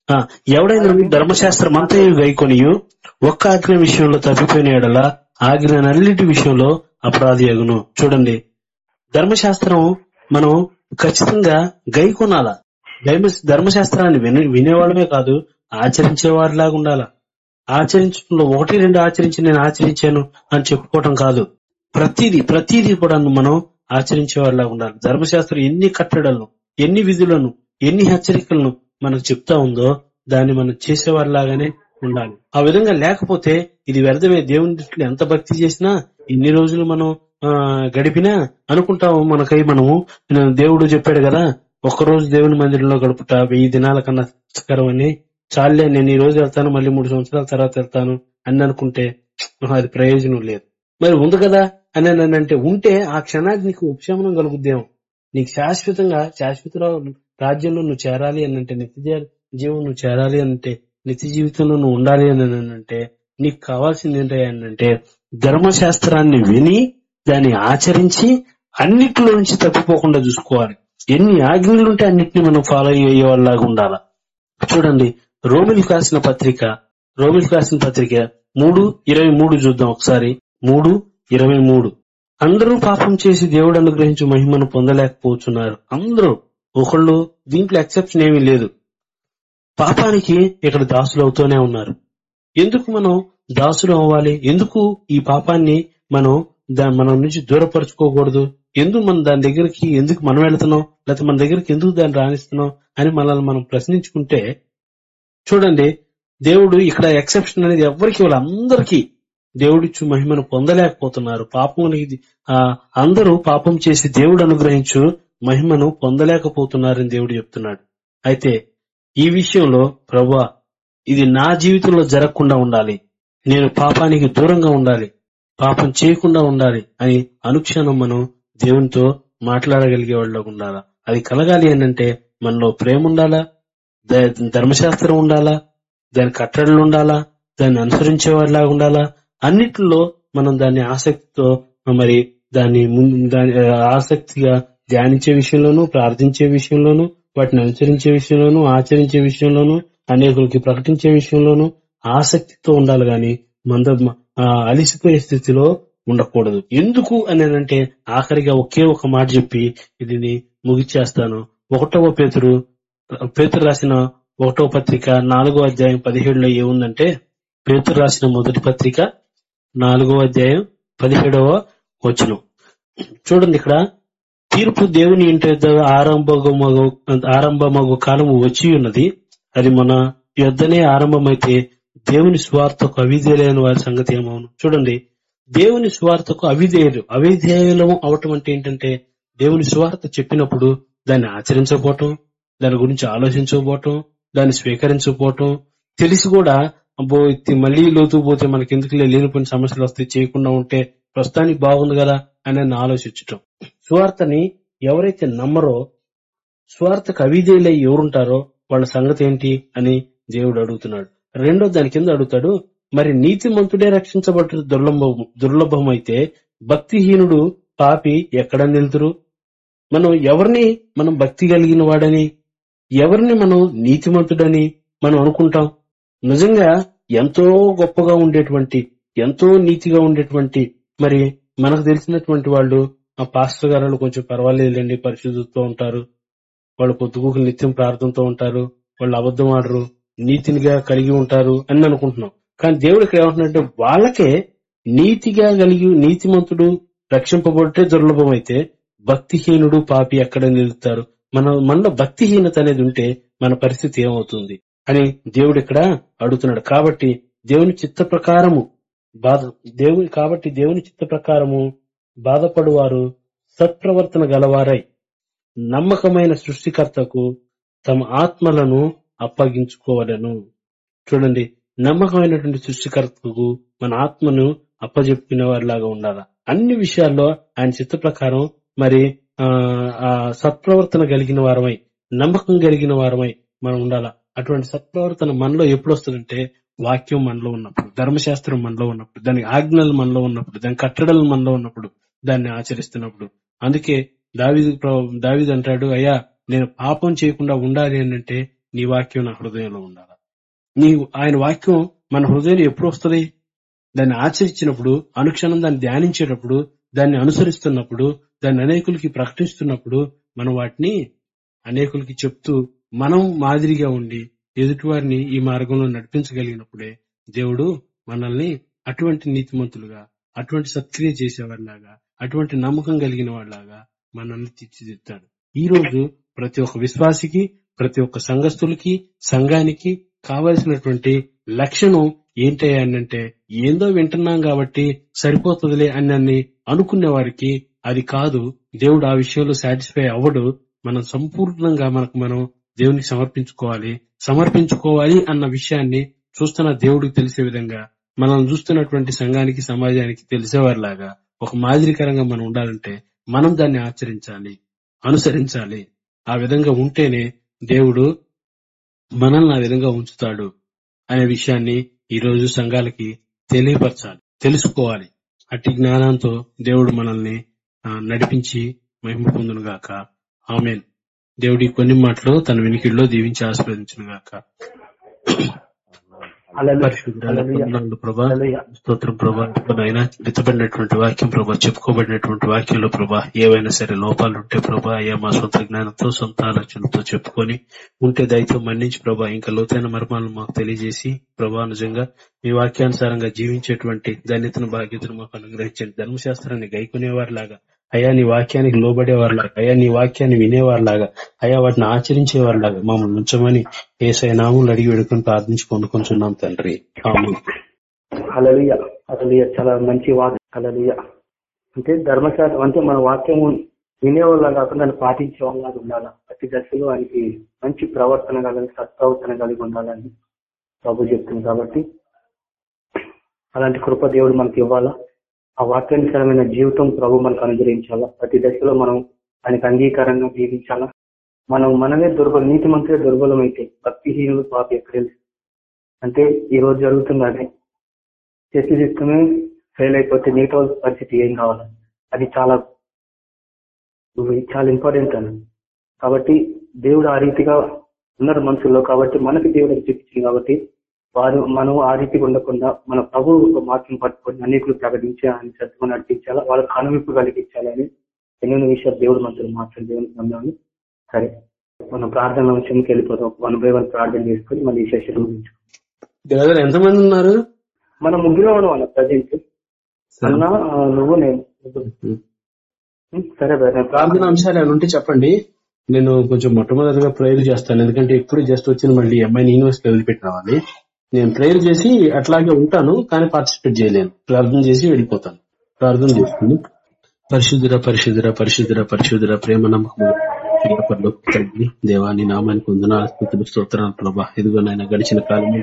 ఆ, ఎవడైనా ధర్మశాస్త్రం అంతయు గైకొనియు ఒక్క ఆజ్ఞ విషయంలో తప్పిపోయిన ఎడల ఆజ్ఞ నల్లిటి విషయంలో అపరాధి అగును. చూడండి. ధర్మశాస్త్రం మనం ఖచ్చితంగా గైకొనాల? ధర్మ ధర్మశాస్త్రాన్ని విని వినేవాళ్ళమే కాదు ఆచరించేవారిలాగా ఉండాల? ఆచరించడంలో ఒకటి రెండు ఆచరించి నేను ఆచరించాను అని చెప్పుకోవటం కాదు. ప్రతిదీ ప్రతిదీ కూడా మనం ఆచరించే వాళ్ళ ఉండాలి. ధర్మశాస్త్రం ఎన్ని కట్టడలను ఎన్ని విధులను ఎన్ని హెచ్చరికలను మనకు చెప్తా ఉందో దాన్ని మనం చేసేవారిలాగానే ఉండాలి. ఆ విధంగా లేకపోతే ఇది వ్యర్థమే. దేవుని దృష్టిలో ఎంత భక్తి చేసినా ఎన్ని రోజులు మనం ఆ, గడిపినా అనుకుంటాము మనకై మనము. దేవుడు చెప్పాడు కదా ఒక్క రోజు దేవుని మందిరంలో గడుపుట వెయ్యి దినాల కన్నా అని చాలే నేను ఈ రోజు వెళ్తాను మళ్ళీ మూడు సంవత్సరాల తర్వాత వెళ్తాను అని అనుకుంటే అది ప్రయోజనం లేదు. మరి ఉంది కదా? అని నన్ను అంటే ఉంటే ఆ క్షణానికి నీకు ఉపశమనం కలుగుద్దేమో నీకు శాశ్వతంగా శాశ్వత రాజ్యంలో నువ్వు చేరాలి అని అంటే నిత్య జీవం నువ్వు చేరాలి అని అంటే నిత్య జీవితంలో నువ్వు ఉండాలి అని అంటే నీకు కావాల్సింది ఏంటంటే ధర్మశాస్త్రాన్ని విని దాన్ని ఆచరించి అన్నిటిలో నుంచి తప్పిపోకుండా చూసుకోవాలి. ఎన్ని ఆజ్ఞలు ఉంటే అన్నిటిని మనం ఫాలో అయ్యే వాళ్ళలాగా ఉండాలా. చూడండి రోమిల్ రాసిన పత్రిక రోమిల్ రాసిన పత్రిక మూడు ఇరవై మూడు చూద్దాం ఒకసారి. మూడు ఇరవై మూడు. అందరూ పాపం చేసి దేవుడు అనుగ్రహించి మహిమను పొందలేకపోతున్నారు. అందరూ ఒకళ్ళు దీంట్లో ఎక్సెప్షన్ ఏమీ లేదు. పాపానికి ఇక్కడ దాసులు అవుతూనే ఉన్నారు. ఎందుకు మనం దాసులు అవ్వాలి? ఎందుకు ఈ పాపాన్ని మనం దా- మన నుంచి దూరపరచుకోకూడదు? ఎందుకు మనం దాని దగ్గరికి ఎందుకు మనం వెళుతున్నాం? లేకపోతే మన దగ్గరికి ఎందుకు దాన్ని రాణిస్తున్నాం అని మనల్ని మనం ప్రశ్నించుకుంటే చూడండి దేవుడు ఇక్కడ ఎక్సెప్షన్ అనేది ఎవరికి వాళ్ళందరికీ దేవుడిచ్చు మహిమను పొందలేకపోతున్నారు. పాపం ఆ, అందరూ పాపం చేసి దేవుడు అనుగ్రహించు మహిమను పొందలేకపోతున్నారని దేవుడు చెప్తున్నాడు. అయితే ఈ విషయంలో ప్రభా ఇది నా జీవితంలో జరగకుండా ఉండాలి. నేను పాపానికి దూరంగా ఉండాలి. పాపం చేయకుండా ఉండాలి అని అనుక్షణం మనం దేవునితో మాట్లాడగలిగే వాళ్ళగా ఉండాలా? అది కలగాలి అని అంటే మనలో ప్రేమ ఉండాలా? ధర్మశాస్త్రం ఉండాలా? దాని కట్టడలు ఉండాలా? దాన్ని అనుసరించే ఉండాలా? అన్నిటిలో మనం దాన్ని ఆసక్తితో మరి దాన్ని దాని ఆసక్తిగా ధ్యానించే విషయంలోనూ ప్రార్థించే విషయంలోనూ వాటిని అనుసరించే విషయంలోనూ ఆచరించే విషయంలోనూ అనేకులకి ప్రకటించే విషయంలోనూ ఆసక్తితో ఉండాలి గాని మంద అలిసిపోయే స్థితిలో ఉండకూడదు. ఎందుకు అని అంటే ఆఖరిగా ఒకే ఒక మాట చెప్పి ఇది ముగిచ్చేస్తాను. ఒకటవ పేతురు పేతురు రాసిన ఒకటవ పత్రిక నాలుగో అధ్యాయం పదిహేడులో ఏముందంటే పేతురు రాసిన మొదటి పత్రిక నాలుగో అధ్యాయం పదిహేడవ వచనం. చూడండి ఇక్కడ తీర్పు దేవుని ఇంటి ఆరంభమగు ఆరంభమగు కాలము వచ్చి ఉన్నది. అది మన యుద్ధనే ఆరంభమైతే దేవుని స్వార్థకు అవిధేయులైన వారి సంగతి ఏమవును? చూడండి దేవుని స్వార్థకు అవిధేయులు అవిధేయులము అవటం అంటే ఏంటంటే దేవుని స్వార్థ చెప్పినప్పుడు దాన్ని ఆచరించకపోవటం దాని గురించి ఆలోచించకపోవటం దాన్ని స్వీకరించకపోవటం. తెలిసి కూడా అబ్బో మళ్ళీ లోతు పోతే మనకి ఎందుకు లేనిపోయిన సమస్యలు వస్తాయి చేయకుండా ఉంటే ప్రస్తుతానికి బాగుంది కదా అని ఆలోచించటం. స్వార్థని ఎవరైతే నమ్మరో స్వార్థకు అవిధేయులై ఎవరుంటారో వాళ్ళ సంగతి ఏంటి అని దేవుడు అడుగుతున్నాడు. రెండో దాని కింద అడుగుతాడు మరి నీతిమంతుడే రక్షించబడ్డ దుర్లభం దుర్లభం అయితే భక్తిహీనుడు పాపి ఎక్కడ నిలుతురు? మనం ఎవరిని మనం భక్తి కలిగిన వాడని ఎవరిని మనం నీతిమంతుడని మనం అనుకుంటాం? నిజంగా ఎంతో గొప్పగా ఉండేటువంటి ఎంతో నీతిగా ఉండేటువంటి మరి మనకు తెలిసినటువంటి వాళ్ళు ఆ పాస్టర్ గారు కొంచెం పర్వాలేదులేండి పరిశుద్ధతో ఉంటారు. వాళ్ళు పొద్దుగూకులు నిత్యం ప్రార్థనతో ఉంటారు. వాళ్ళు అబద్ధం ఆడరు. నీతినిగా కలిగి ఉంటారు అని అనుకుంటున్నాం. కానీ దేవుడు ఇక్కడ ఏమంటున్నాడంటే వాళ్ళకే నీతిగా కలిగి నీతిమంతుడు రక్షింపబడితే దుర్లభం అయితే భక్తిహీనుడు పాపి ఎక్కడ నిలుస్తారు మన మనలో భక్తిహీనత అనేది ఉంటే మన పరిస్థితి ఏమవుతుంది? అని దేవుడు ఇక్కడ అడుగుతున్నాడు. కాబట్టి దేవుని చిత్త ప్రకారము బాధ దేవుని కాబట్టి దేవుని చిత్త ప్రకారము బాధపడువారు సత్ప్రవర్తన గలవారై నమ్మకమైన సృష్టికర్తకు తమ ఆత్మలను అప్పగించుకోవలను. చూడండి నమ్మకమైనటువంటి సృష్టికర్తకు మన ఆత్మను అప్పజెప్పుకునే వారిలాగా ఉండాలా? అన్ని విషయాల్లో ఆయన చిత్త ప్రకారం మరి ఆ సత్ప్రవర్తన కలిగిన వారమై నమ్మకం కలిగిన వారమై మనం ఉండాలా. అటువంటి సత్ప్రవర్తన మనలో ఎప్పుడు వస్తుందంటే వాక్యం మనలో ఉన్నప్పుడు ధర్మశాస్త్రం మనలో ఉన్నప్పుడు దాని ఆజ్ఞలు మనలో ఉన్నప్పుడు దాని కట్టడలు మనలో ఉన్నప్పుడు దాన్ని ఆచరిస్తున్నప్పుడు. అందుకే దావిదు దావిదు అంటాడు అయ్యా నేను పాపం చేయకుండా ఉండాలి అంటే నీ వాక్యం నా హృదయంలో ఉండాలి. నీ ఆయన వాక్యం మన హృదయం ఎప్పుడు వస్తుంది దాన్ని ఆచరించినప్పుడు అనుక్షణం దాన్ని ధ్యానించేటప్పుడు దాన్ని అనుసరిస్తున్నప్పుడు దాన్ని అనేకులకి ప్రకటిస్తున్నప్పుడు మనం వాటిని అనేకులకి చెప్తూ మనం మాదిరిగా ఉండి ఎదుటివారిని ఈ మార్గంలో నడిపించగలిగినప్పుడే దేవుడు మనల్ని అటువంటి నీతిమంతులుగా అటువంటి సత్క్రియ చేసేవాడిలాగా అటువంటి నమ్మకం కలిగిన వాళ్ళలాగా మనల్ని తీర్చిదిద్దాడు ఈ రోజు ప్రతి ఒక్క విశ్వాసికి ప్రతి ఒక్క సంఘస్థులకి సంఘానికి కావలసినటువంటి లక్షణం ఏంటంటే ఏందో వింటున్నాం కాబట్టి సరిపోతుందిలే అని అనుకునే వారికి అది కాదు. దేవుడు ఆ విషయంలో సాటిస్ఫై అవ్వడు. మనం సంపూర్ణంగా మనకు మనం దేవునికి సమర్పించుకోవాలి. సమర్పించుకోవాలి అన్న విషయాన్ని చూస్తున్న దేవుడికి తెలిసే విధంగా మనం చూస్తున్నటువంటి సంఘానికి సమాజానికి తెలిసేవారిలాగా ఒక మాదిరికరంగా మనం ఉండాలంటే మనం దాన్ని ఆచరించాలి అనుసరించాలి. ఆ విధంగా ఉంటేనే దేవుడు మనల్ని ఆ విధంగా ఉంచుతాడు అనే విషయాన్ని ఈ రోజు సంఘాలకి తెలియపరచాలి తెలుసుకోవాలి. అట్టి జ్ఞానంతో దేవుడు మనల్ని నడిపించి మహిమ పొందును గాక. ఆమెన్. దేవుడి కొన్ని మాటలు తన వినికిడిలో దీవించి ఆస్వాదించును గాక. ప్రభా. స్తోత్రం వాక్యం ప్రభా చెప్పుకోబడినటువంటి వాక్యంలో ప్రభా ఏవైనా సరే లోపాలు ఉంటే ప్రభా అయ్యా మా సొంత జ్ఞానంతో సొంత ఆలోచనలతో చెప్పుకొని ఉంటే దయతో మన్నించి ప్రభా ఇంకా లోతైన మర్మాలను మాకు తెలియజేసి ప్రభా నిజంగా మీ వాక్యానుసారంగా జీవించేటువంటి ధన్యతను బాధ్యతను మాకు అనుగ్రహించండి. ధర్మశాస్త్రాన్ని గైకునేవారిలాగా అయ్యా నీ వాక్యానికి లోబడేవారిలాగా అయ్యా నీ వాక్యాన్ని వినేవారిలాగా అయ్యా వాటిని ఆచరించేవారిలాగా మమ్మల్ని ఉంచమని ఏసై నామూలు అడిగి వేడుకొని ప్రార్థించి పొందుకుంటున్నాం తండ్రి. ఆమె హల్లెలూయా. చాలా మంచి వాక్యం. హల్లెలూయా. అంటే ధర్మశాస్త్రం అంటే మన వాక్యం వినేవాళ్ళ కాకుండా దాన్ని పాటించే వాళ్ళగా ఉండాలా? ప్రతి దశలో ఆయనకి మంచి ప్రవర్తన కలిగి సత్ప్రవర్తన కలిగి ఉండాలని ప్రభు చెప్తుంది కాబట్టి అలాంటి కృప దేవుడు మనకి ఇవ్వాలా? ఆ వాక్యానుసరమైన జీవితం ప్రభు మనకు అనుగ్రహించాలా? ప్రతి దశలో మనం దానికి అంగీకారంగా జీవించాలా? మనం మనమే దుర్బలం నీతి మంత్రే దుర్బలం అయితే భక్తిహీనులు పాప ఎక్కడ అంటే ఈ రోజు జరుగుతుంది అదే చేసి తీసుకుని ఫెయిల్ అయిపోతే మిగతా వాళ్ళ పరిస్థితి ఏం కావాలి? అది చాలా చాలా ఇంపార్టెంట్ అని కాబట్టి దేవుడు ఆ రీతిగా ఉన్నారు మనుషుల్లో కాబట్టి మనకి దేవుడు చూపించింది కాబట్టి వారు మనం ఆ రీతిగా ఉండకుండా మన ప్రభు ఒక వాక్యం పట్టుకొని అనేకులు ప్రకటించి ఆయన సత్యం నడిపించాలా? వాళ్ళకి కనువిప్పు కలిగించాలని ఎన్నెన్నో విషయాలు దేవుడు మనతో మాట్లాడి నమ్మాము సరే మనం ప్రార్థన విషయంకి వెళ్ళిపోతాం వన్ బై వన్ ప్రార్థన చేసుకొని ముగించుకుందాం. బ్రదర్ ఎంతమంది ఉన్నారు? మనం ముగ్గురు ఉన్నాం ప్రజెంట్. అన్న నువ్వు నేను. సరే ప్రార్థన అంశాలు ఏమైనా ఉంటే చెప్పండి. నేను కొంచెం మొట్టమొదటిగా ప్రేయర్ చేస్తాను. ఎందుకంటే ఇప్పుడు జస్ట్ వచ్చిన మళ్ళీ అమ్మాయిని యూనివర్సిటీ వదిలిపెట్టి రావాలి. నేను ప్రేయర్ చేసి అట్లాగే ఉంటాను కానీ పార్టిసిపేట్ చేయలేను. ప్రార్థన చేసి వెళ్ళిపోతాను. ప్రార్థన చేస్తుంది పరిశుద్ధుర పరిశుద్ధుర పరిశుద్ధుర పరిశుద్ధుర ప్రేమ నమ్మకం నమ్మకము తండ్రి దేవాని నామానికి వందనాలు స్తుతులు స్తోత్రాలు ప్రభా. ఎదుగునైనా నాయన గడిచిన కాలం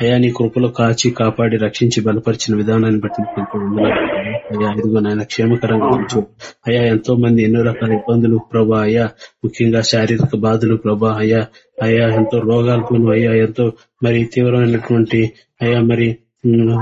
అయా నీ కృపలో కాచి కాపాడి రక్షించి బలపరిచిన విధానాన్ని బట్టి నీకు వందనాలు అయ్యా క్షేమకరంగా ఉంచు. అయ్యా ఎంతో మంది ఎన్నో రకాల ఇబ్బందులు ప్రభా. అయ్యా ముఖ్యంగా శారీరక బాధలు ప్రభా. అయ్యా అయ్యా ఎంతో రోగాలకు అయ్యా ఎంతో మరి తీవ్రమైనటువంటి అయ్యా మరి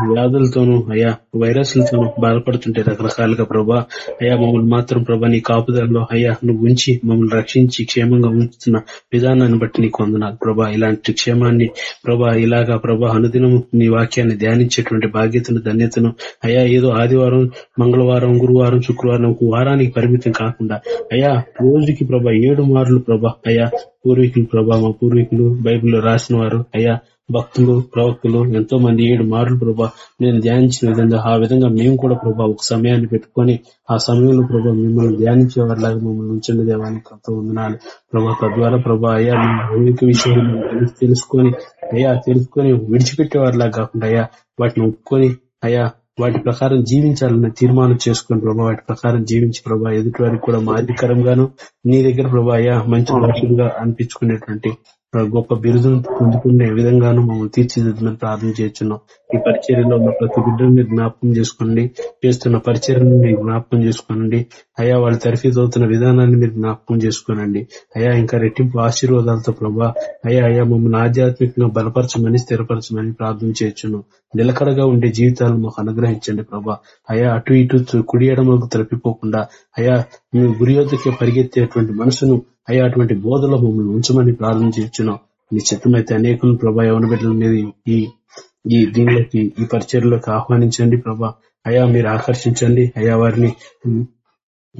వ్యాధులతోనూ అయ్యా వైరస్లతోనూ బాధపడుతుంటే రకరకాలుగా ప్రభా అయ్యా మమ్మల్ని మాత్రం ప్రభా నీ కాపుదలలో అయ్యా నువ్వు ఉంచి మమ్మల్ని రక్షించి క్షేమంగా ఉంచుతున్న విధానాన్ని బట్టి నీకు వందనాలు ప్రభా. ఇలాంటి క్షేమాన్ని ప్రభా ఇలాగా ప్రభా అనుదినము నీ వాక్యాన్ని ధ్యానించేటువంటి బాధ్యతను ధన్యతను అయ్యా ఏదో ఆదివారం మంగళవారం గురువారం శుక్రవారం ఒక వారానికి పరిమితం కాకుండా అయ్యా రోజుకి ప్రభా ఏడు మార్లు ప్రభా అయ్యా పూర్వీకులు ప్రభా మా పూర్వీకులు బైబిల్లో రాసిన వారు అయ్యా భక్తులు ప్రవక్తులు ఎంతో మంది ఏడు మార్లు ప్రభా నేను ధ్యానించిన విధంగా ఆ విధంగా మేము కూడా ప్రభా ఒక సమయాన్ని పెట్టుకొని ఆ సమయంలో ప్రభా మిమ్మల్ని ధ్యానించే వారిలాగా మమ్మల్ని ఉంచండి దేవాన్ని ఎంతో వందనాలు. ప్రభా తద్వారా ప్రభా అయ్యా భౌతిక విషయాలు తెలుసుకొని అయ్యా తెలుసుకొని విడిచిపెట్టే వారిలాగా కాకుండా అయ్యా వాటిని ఒప్పుకొని అయ్యా వాటి ప్రకారం జీవించాలని తీర్మానం చేసుకుని ప్రభా వాటి ప్రకారం జీవించి ప్రభా ఎదుటి వారికి కూడా మాదికరంగాను నీ దగ్గర ప్రభా అయ్యా మంచి అనిపించుకునేటువంటి గొప్ప బిరుదును పొందుకునే విధంగాను మమ్మల్ని తీర్చిదిద్దమని ప్రార్థన చేస్తున్నాం. ఈ పరిచర్యలో ఉన్న ప్రతి బిడ్డను మీరు జ్ఞాపకం చేసుకోండి. చేస్తున్న పరిచర్యను మీరు జ్ఞాపకం చేసుకోనండి. అయా వాళ్ళు తరఫీ చదువుతున్న విధానాన్ని మీరు జ్ఞాపకం చేసుకోనండి. అయా ఇంకా రెట్టింపు ఆశీర్వాదాలతో ప్రభా అయ్యా అయ్యా మమ్మల్ని ఆధ్యాత్మికంగా బలపరచమని స్థిరపరచమని ప్రార్థన చేయొచ్చును నిలకడగా ఉండే జీవితాలను మాకు అనుగ్రహించండి ప్రభా. అయా అటు ఇటు తు- కుడి ఎడమలకు తలపిపోకుండా అయా మేము గురి పరిగెత్తేటువంటి మనసును అయ్యా అటువంటి బోధలో మమ్మల్ని ఉంచమని ప్రార్థన చేస్తున్నాం నీ చిత్తమైతే అనేకులు ప్రభా యవన బిడ్డల మీద ఈ ఈ దీనిలోకి ఈ పరిచయలోకి ఆహ్వానించండి ప్రభా. అయా మీరు ఆకర్షించండి. అయ్యా వారిని